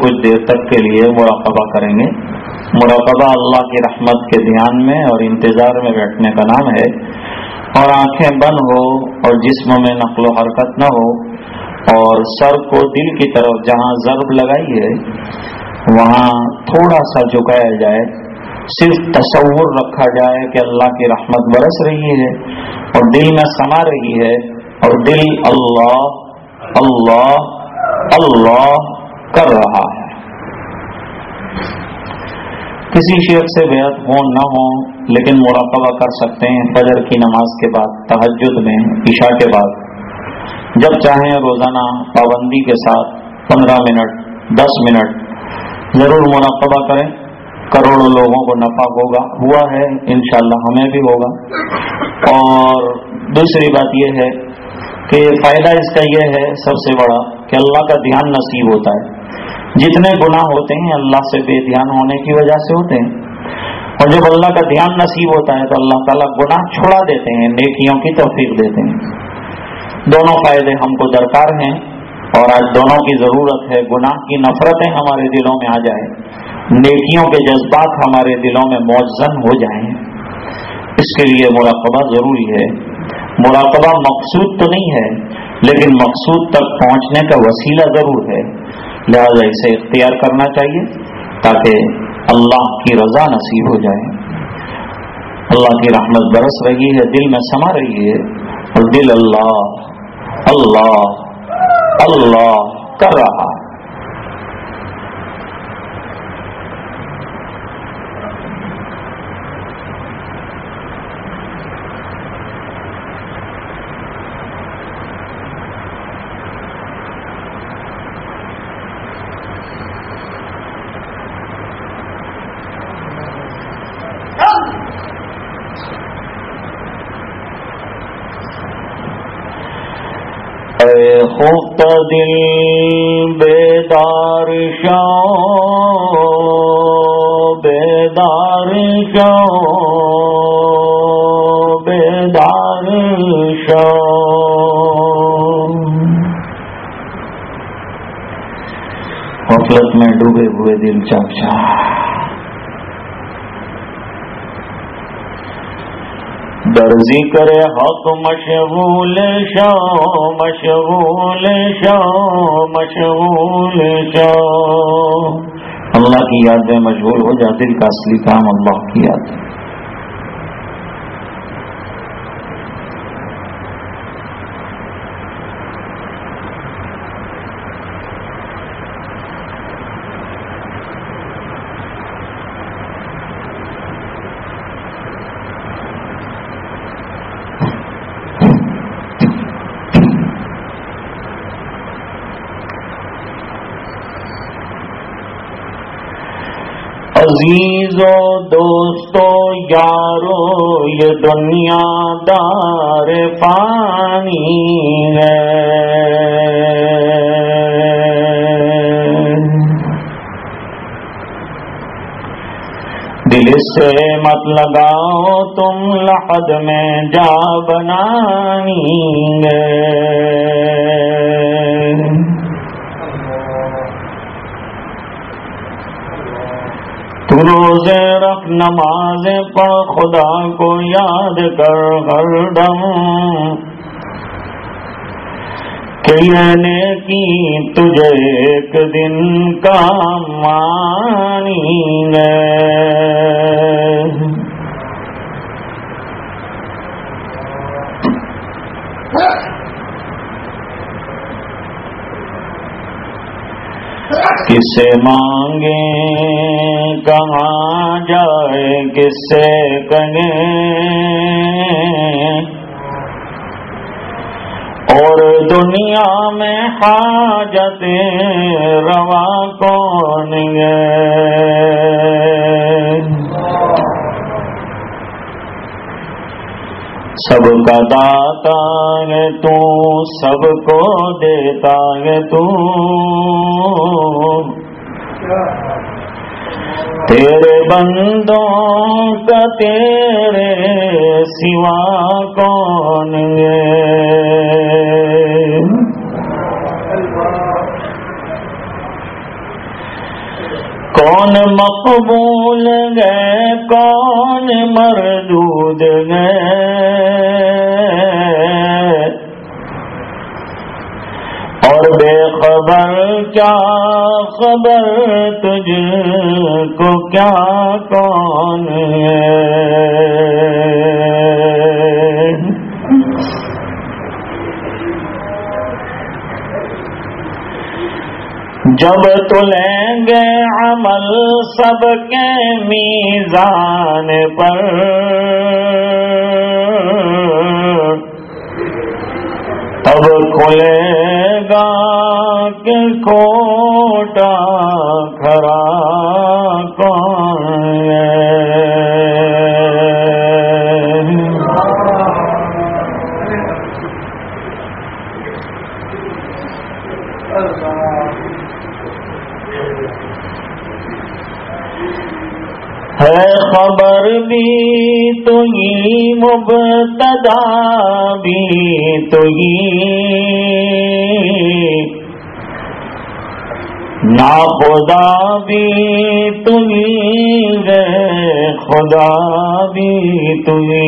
کچھ دیر تک کے لیے مراقبہ کریں گے۔ مراقبہ اللہ کی رحمت کے دھیان میں اور انتظار میں بیٹھنے کا نام ہے۔ اور آنکھیں بند ہو اور جسم میں نقل و حرکت نہ ہو اور سر کو دل کی طرف جہاں ضرب لگائی ہے، وہاں تھوڑا سا جھکایا جائے۔ صرف تصور رکھا جائے کہ اللہ کی رحمت برس رہی ہے اور دل میں سما رہی ہے اور دل اللہ اللہ اللہ کر رہا ہے۔ کسی شیخ سے بیعت ہوں نہ ہوں، لیکن مراقبہ کر سکتے ہیں فجر کی نماز کے بعد تحجد میں، عشاء کے بعد۔ جب چاہیں روزانہ پابندی کے ساتھ پندرہ منٹ، دس منٹ ضرور مراقبہ کریں۔ کروڑوں لوگوں کو نفع ہوگا۔ ہوا ہے، انشاءاللہ ہمیں بھی ہوگا۔ اور دوسری بات یہ ہے کہ فائدہ اس کا یہ ہے، سب سے بڑا کہ اللہ کا دھیان نصیب ہوتا ہے۔ جتنے گناہ ہوتے ہیں، اللہ سے بے دھیان ہونے کی وجہ سے ہوتے ہیں۔ اور جب اللہ کا دھیان نصیب ہوتا ہے، تو اللہ تعالیٰ گناہ چھوڑا دیتے ہیں، نیکیوں کی توفیق دیتے ہیں۔ دونوں فائدے ہم کو درکار ہیں، اور آج دونوں کی ضرورت ہے۔ گناہ کی نفرتیں ہمارے دلوں میں آ جائیں نیکیوں کے جذبات ہمارے دلوں میں موزن ہو جائیں۔ اس کے لیے مراقبہ ضروری ہے۔ مراقبہ مقصود تو نہیں ہے، لیکن مقصود تک پہنچنے کا وسیلہ ضرور ہے۔ لہذا اسے اختیار کرنا چاہیے تاکہ اللہ کی رضا نصیب ہو جائے۔ اللہ کی رحمت برس رہی ہے، دل میں سما رہی ہے۔ اور دل اللہ اللہ اللہ کر رہا ہے۔ دل بیدار شو بیدار شو بیدار شو غفلت میں ڈوبے ہوئے دل چاچا درزی کرے حق مشغول شو مشغول شو مشغول شو اللہ کی یاد میں مشغول ہو جاتے کا اصلی کام اللہ کی یاد۔ ہے عزیزو، دوستو، یارو، یہ دنیا دار پانی ہے۔ دل سے مت لگاؤ، تم لحد میں جا بنانی ہے۔ روزے رکھ نماز پڑھ، خدا کو یاد کر ہر دم۔ نے کی تجھے ایک دن کا مانی کس سے مانگے، کہاں جائے کس سے کہیں اور دنیا میں حاجت روا کون گے سب کا داتا ہے تو، سب کو دیتا ہے تو۔ تیرے بندوں کا تیرے سوا کون کون مقبول گئے کون مردود گئے کیا خبر تجھ کو کیا کون جب تلیں گے عمل سب کے میزان پر۔ تب کھلے گا کہ کوٹا کھرا کون تو ہی مبتدا بھی تو ہی نا خدا بھی تھی خدا بھی تھی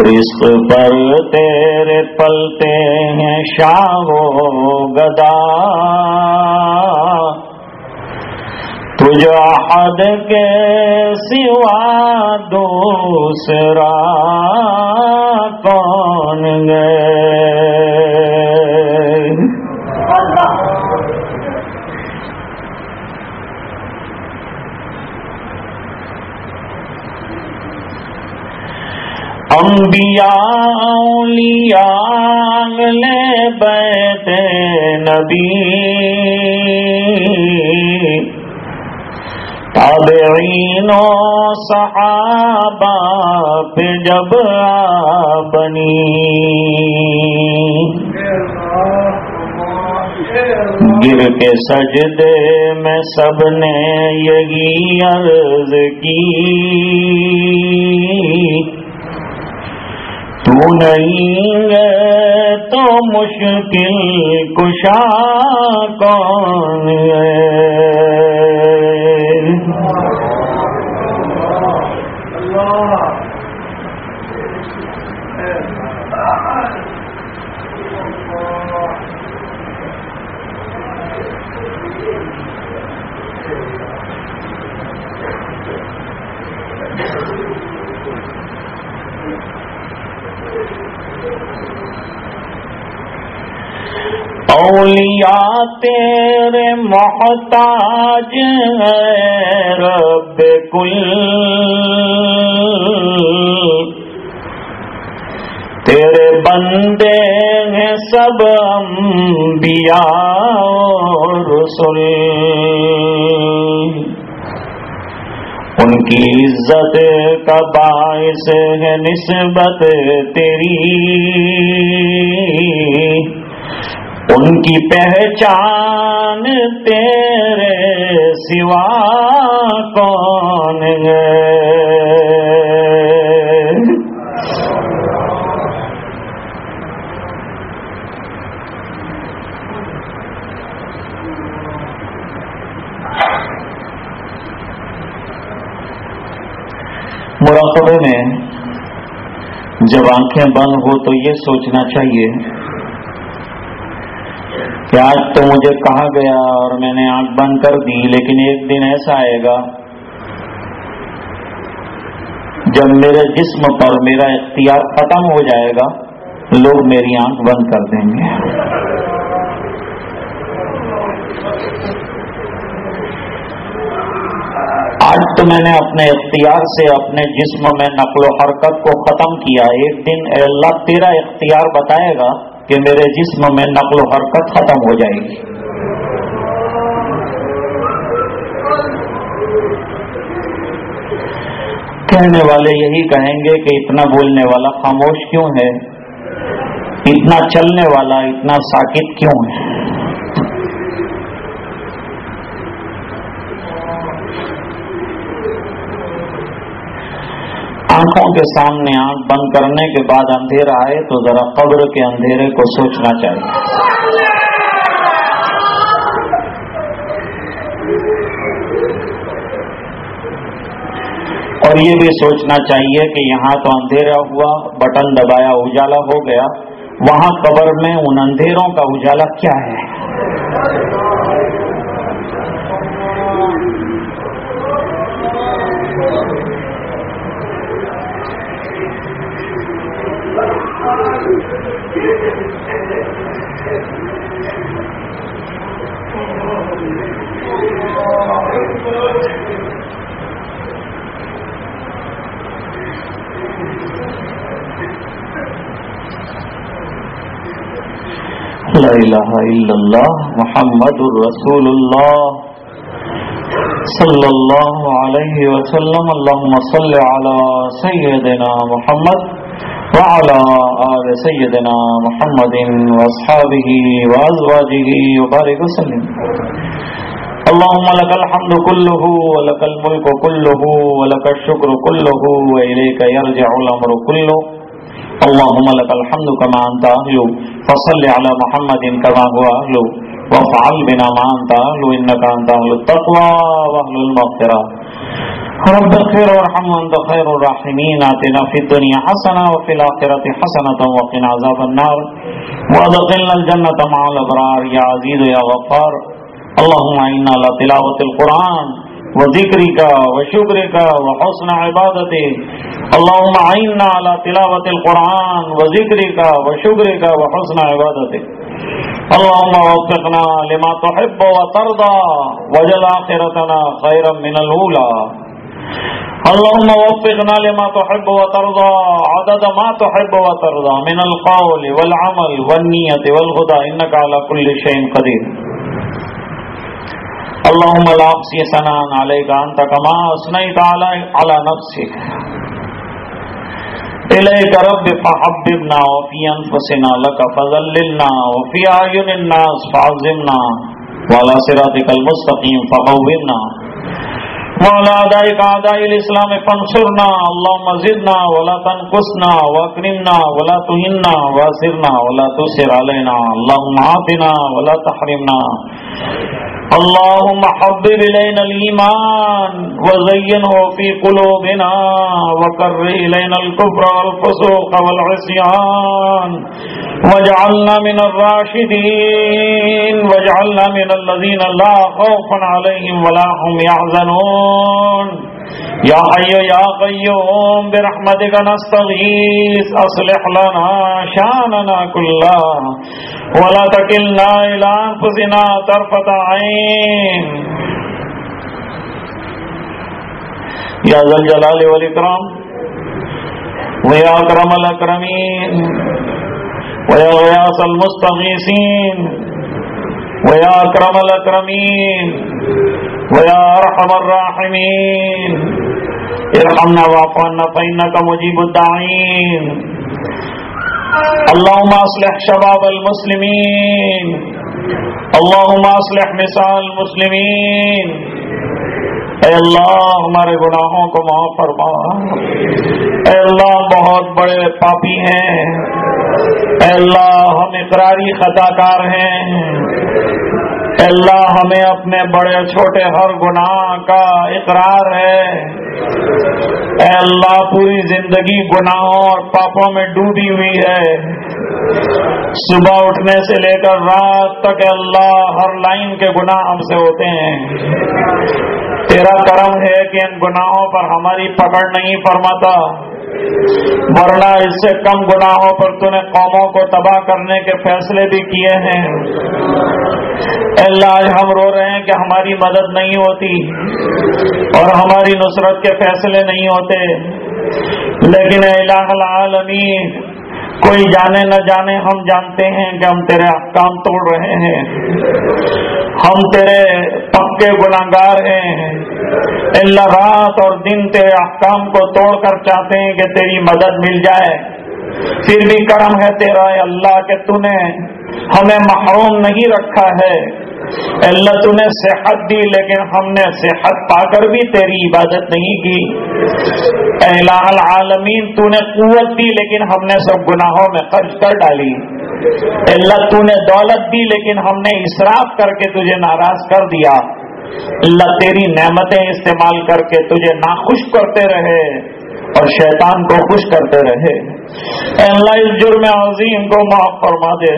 رزق پر تیرے پلتے ہیں شاہ گدا۔ تجھ حد کے سوا دوسرا کون گئے انبیاء اولیاء لے بیت نبی تابعین و صحابہ پہ جب بنی۔ گر کے سجدے میں سب نے یہی عرض کی۔ تو نہیں تو مشکل کشا کون اولیاء تیرے محتاج رب کل۔ تیرے بندے ہیں سب انبیاء اور رسول ان کی عزت کا باعث ہے نسبت تیری۔ ان کی پہچان تیرے سوا کون مراقبے میں جب آنکھیں بند ہو تو یہ سوچنا چاہیے کہ آج تو مجھے کہا گیا اور میں نے آنکھ بند کر دی، لیکن ایک دن ایسا آئے گا جب میرے جسم پر میرا اختیار ختم ہو جائے گا، لوگ میری آنکھ بند کر دیں گے۔ آج تو میں نے اپنے اختیار سے اپنے جسم میں نقل و حرکت کو ختم کیا، ایک دن اللہ تیرا اختیار بتائے گا کہ میرے جسم میں نقل و حرکت ختم ہو جائے گی۔ کہنے والے یہی کہیں گے کہ اتنا بولنے والا خاموش کیوں ہے؟ اتنا چلنے والا، اتنا ساکت کیوں ہے؟ آنکھوں کے سامنے آنکھ بند کرنے کے بعد اندھیرا آئے تو ذرا قبر کے اندھیرے کو سوچنا چاہیے۔ اور یہ بھی سوچنا چاہیے کہ یہاں تو اندھیرا ہوا، بٹن دبایا، اجالا ہو گیا۔ وہاں قبر میں ان اندھیروں کا اجالا کیا ہے؟ لا إله إلا الله محمد رسول الله. صلى الله عليه وسلم اللهم صل على سيدنا محمد. وعلى آل سيدنا محمد وأصحابه وأزواجه وبارك وسلم. اللهم لك الحمد كله ولك الملك كله ولك الشكر كله وإليك يرجع الأمر كله. اللهم لك الحمد كما أنت أهل، فصل على محمد كما هو أهل، وافعل بنا ما أنت أهل، إنك أنت أهل التقوى وأهل المغفرة. رب اغفر وارحم وانت خير الراحمين، آتنا في الدنيا حسنة وفي الآخرة حسنة وقنا عذاب النار. وادخلنا الجنة مع الأبرار، يا عزيز يا غفار. اللهم إنا على تلاوة القرآن وذكرك وشكرك وحسن عبادتك. اللهم إنا على تلاوة القرآن وذكرك وشكرك وحسن عبادتك. اللهم وفقنا لما تحب وترضى، وجل آخرتنا خيرا من الأولى. اللهم وفقنا لما تحب وترضى، عدد ما تحب وترضى، من القول والعمل والنية والهدى، إنك على كل شيء قدير. اللهم لا أحصي ثناء عليك، أنت كما أثنيت على نفسك. إليك رب، فحببنا وفي أنفسنا لك، فذللنا وفي أعين الناس فعظمنا وعلى صراطك المستقيم فقومنا وعلى أعدائك أعداء الاسلام فانصرنا اللہم زدنا ولا تنقصنا واکرمنا ولا تہننا واسرنا ولا تسر علینا، اللہم عافنا ولا تحرمنا اللهم حبب إلينا الإيمان وزينه في قلوبنا وكر إلينا الكفر والفسوق والعصيان واجعلنا من الراشدين واجعلنا من الذين لا خوف عليهم ولا هم يحزنون يا حي يا قيوم برحمتك نستغيث، أصلح لنا شاننا كلها ولا تكلنا إلى أنفسنا طرفة عين. يا ذا الجلال والإكرام. ويا أكرم الأكرمين. ويا غياث المستغيثين. ويا أكرم الأكرمين، ويا أرحم الراحمين. ارحمنا واعف عنا فإنك مجيب الداعين. اللهم اصلح شباب المسلمين. اللهم اصلح نساء المسلمين. اے اللہ، ہمارے گناہوں کو معاف فرما۔ اے اللہ، بہت بڑے پاپی ہیں۔ اے اللہ، ہم اقراری خطا کار ہیں۔ اے اللہ، ہمیں اپنے بڑے چھوٹے ہر گناہ کا اقرار ہے۔ اے اللہ، پوری زندگی گناہوں اور پاپوں میں ڈوبی ہوئی ہے۔ صبح اٹھنے سے لے کر رات تک اللہ، ہر لائن کے گناہ ہم سے ہوتے ہیں۔ تیرا کرم ہے کہ ان گناہوں پر ہماری پکڑ نہیں فرماتا۔ ورنہ اس سے کم گناہوں پر تو نے قوموں کو تباہ کرنے کے فیصلے بھی کیے ہیں۔ اللہ، ہم رو رہے ہیں کہ ہماری مدد نہیں ہوتی اور ہماری نصرت کے فیصلے نہیں ہوتے۔ لیکن الہ العالمین کوئی جانے نہ جانے، ہم جانتے ہیں کہ ہم تیرے احکام توڑ رہے ہیں۔ ہم تیرے پکے گناگار ہیں۔ اللہ رات اور دن تیرے احکام کو توڑ کر چاہتے ہیں کہ تیری مدد مل جائے۔ پھر بھی کرم ہے تیرا اللہ کہ تو نے ہمیں محروم نہیں رکھا ہے۔ اللہ تو نے صحت دی، لیکن ہم نے صحت پا کر بھی تیری عبادت نہیں کی۔ الہ العالمین تو نے قوت دی، لیکن ہم نے سب گناہوں میں خرچ کر ڈالی۔ اللہ تو نے دولت دی، لیکن ہم نے اسراف کر کے تجھے ناراض کر دیا۔ اللہ، تیری نعمتیں استعمال کر کے تجھے ناخوش کرتے رہے۔ اور شیطان کو خوش کرتے رہے۔ اے اللہ اس جرم عظیم کو معاف فرما دے۔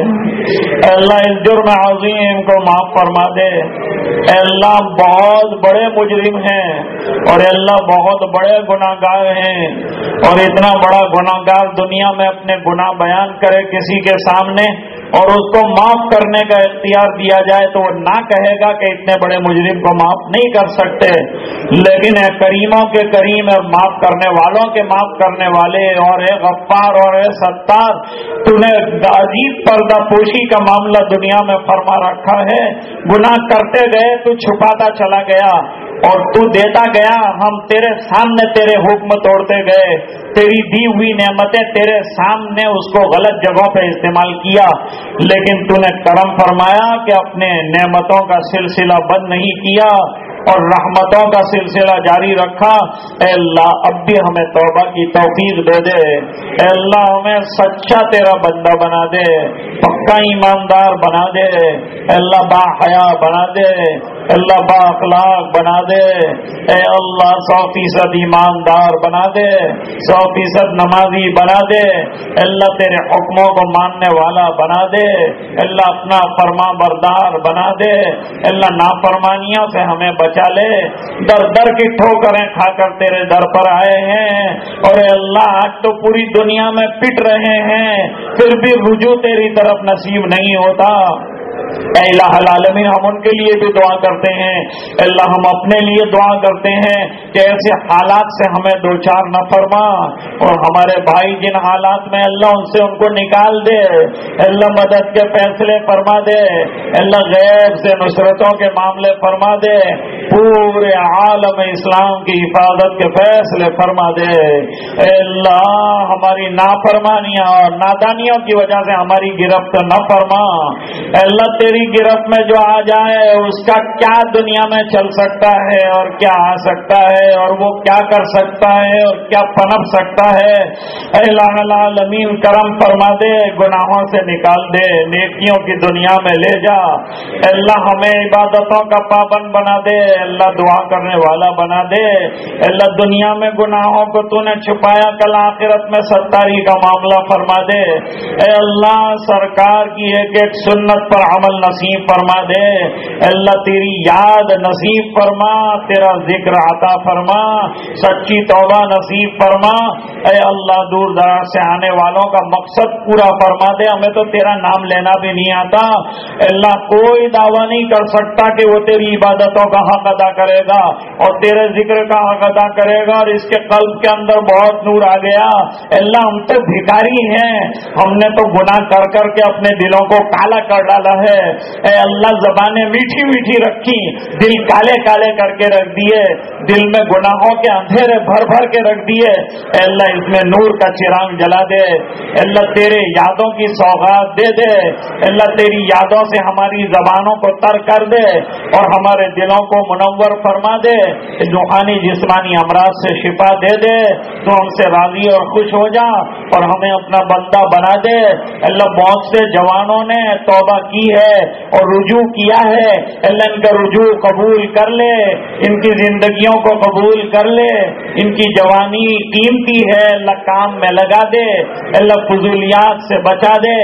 اے اللہ اس جرم عظیم کو معاف فرما دے۔ اے اللہ بہت بڑے مجرم ہیں اور اے اللہ بہت بڑے گناہ گار ہیں۔ اور اتنا بڑا گناہ گار دنیا میں اپنے گناہ بیان کرے کسی کے سامنے۔ اور اس کو معاف کرنے کا اختیار دیا جائے تو وہ نہ کہے گا کہ اتنے بڑے مجرم کو معاف نہیں کر سکتے۔ لیکن اے کریموں کے کریم اور معاف کرنے والوں کے معاف کرنے والے اور اے غفار اور اے ستار، تو نے عجیب پردہ پوشی کا معاملہ دنیا میں فرما رکھا ہے۔ گناہ کرتے گئے تو چھپاتا چلا گیا۔ اور تو دیتا گیا، ہم تیرے سامنے تیرے حکم توڑتے گئے، تیری دی ہوئی نعمتیں تیرے سامنے اس کو غلط جگہوں پہ استعمال کیا۔ لیکن تو نے کرم فرمایا کہ اپنے نعمتوں کا سلسلہ بند نہیں کیا اور رحمتوں کا سلسلہ جاری رکھا۔ اے اللہ، اب بھی ہمیں توبہ کی توفیق دے دے۔ اے اللہ، ہمیں سچا تیرا بندہ بنا دے، پکا ایماندار بنا دے۔ اے اللہ، با حیا بنا دے۔ اللہ با اخلاق بنا دے۔ اے اللہ سو فیصد ایماندار بنا دے۔ سو فیصد نمازی بنا دے۔ اللہ تیرے حکموں کو ماننے والا بنا دے۔ اللہ اپنا فرما بردار بنا دے۔ اللہ نافرمانیوں سے ہمیں بچا لے۔ در در کی ٹھوکریں کھا کر تیرے در پر آئے ہیں۔ اور اے اللہ، آج تو پوری دنیا میں پٹ رہے ہیں۔ پھر بھی رجوع تیری طرف نصیب نہیں ہوتا۔ اے اللہ العالمین، ہم ان کے لیے بھی دعا کرتے ہیں۔ اللہ، ہم اپنے لیے دعا کرتے ہیں کہ ایسے حالات سے ہمیں دو چار نہ فرما اور ہمارے بھائی جن حالات میں اللہ ان سے ان کو نکال دے۔ اللہ، مدد کے فیصلے فرما دے۔ اللہ غیر سے نصرتوں کے معاملے فرما دے۔ پورے عالم اسلام کی حفاظت کے فیصلے فرما دے۔ اے اللہ، ہماری نافرمانیاں اور نادانیوں کی وجہ سے ہماری گرفت نہ فرما۔ اے اللہ تیری گرفت میں جو آ جائے، اس کا کیا دنیا میں چل سکتا ہے اور کیا آ سکتا ہے، اور وہ کیا کر سکتا ہے اور کیا پنپ سکتا ہے؟ اللہ العالمین، کرم فرما دے، گناہوں سے نکال دے، نیکیوں کی دنیا میں لے جا۔ اللہ، ہمیں عبادتوں کا پابند بنا دے۔ اللہ، دعا کرنے والا بنا دے۔ اللہ، دنیا میں گناہوں کو تو نے چھپایا، کل آخرت میں ستاری کا معاملہ فرما دے۔ اے اللہ، سرکار کی ایک ایک سنت پر عمل نصیب فرما دے۔ اللہ، تیری یاد نصیب فرما، تیرا ذکر عطا فرما، سچی توبہ نصیب فرما۔ اے اللہ، دور دراز سے آنے والوں کا مقصد پورا فرما دے۔ ہمیں تو تیرا نام لینا بھی نہیں آتا۔ اللہ، کوئی دعویٰ نہیں کر سکتا کہ وہ تیری عبادتوں کا حق ادا کرے گا اور تیرے ذکر کا حق ادا کرے گا اور اس کے قلب کے اندر بہت نور آ گیا۔ اللہ، ہم تو بھکاری ہیں۔ ہم نے تو گناہ کر کر کے اپنے دلوں کو کالا کر ڈالا ہے۔ اے اللہ زبانیں میٹھی میٹھی رکھی، دل کالے کالے کر کے رکھ دیے، دل میں گناہوں کے اندھیرے بھر بھر کے رکھ دیے۔ اے اللہ اس میں نور کا چراغ جلا دے۔ اے اللہ تیرے یادوں کی سوغات دے دے۔ اے اللہ تیری یادوں سے ہماری زبانوں کو تر کر دے اور ہمارے دلوں کو منور فرما دے۔ روحانی جسمانی امراض سے شفا دے دے۔ تو ہم سے راضی اور خوش ہو جا اور ہمیں اپنا بندہ بنا دے۔ اللہ بہت سے جوانوں نے توبہ کی ہے۔ اور رجوع کیا ہے اللہ ان کا رجوع قبول کر لے، ان کی زندگیوں کو قبول کر لے، ان کی جوانی قیمتی ہے، اللہ کام میں لگا دے، اللہ فضولیات سے بچا دے،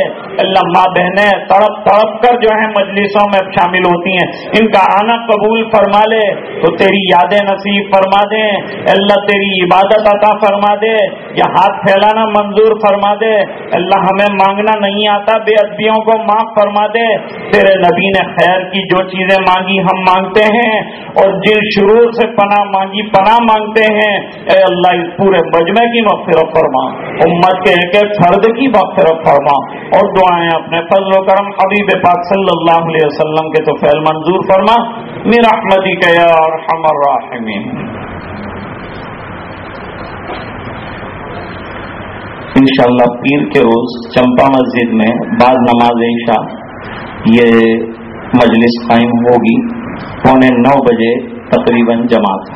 اللہ ماں بہنیں تڑپ تڑپ کر جو ہے مجلسوں میں شامل ہوتی ہیں، ان کا آنا قبول فرما لے، تو تیری یادیں نصیب فرما دے، اللہ تیری عبادت عطا فرما دے، یا ہاتھ پھیلانا منظور فرما دے، اللہ ہمیں مانگنا نہیں آتا، بے ادبیوں کو معاف فرما دے تیرے نبی نے خیر کی جو چیزیں مانگی ہم مانگتے ہیں اور جن شروع سے پناہ مانگی پناہ مانگتے ہیں، اے اللہ، اس پورے مجمع کی مغفرت فرما۔ امت کے ایک ایک فرد کی مغفرت فرما۔ اور دعائیں اپنے فضل و کرم حبیب پاک صلی اللہ علیہ وسلم کے تو فیل منظور فرما۔ میرا احمدی کا یار ہمر انشاءاللہ پیر کے روز چمپا مسجد میں بعد نماز عشاء یہ مجلس قائم ہوگی پونے نو بجے تقریباً جماعت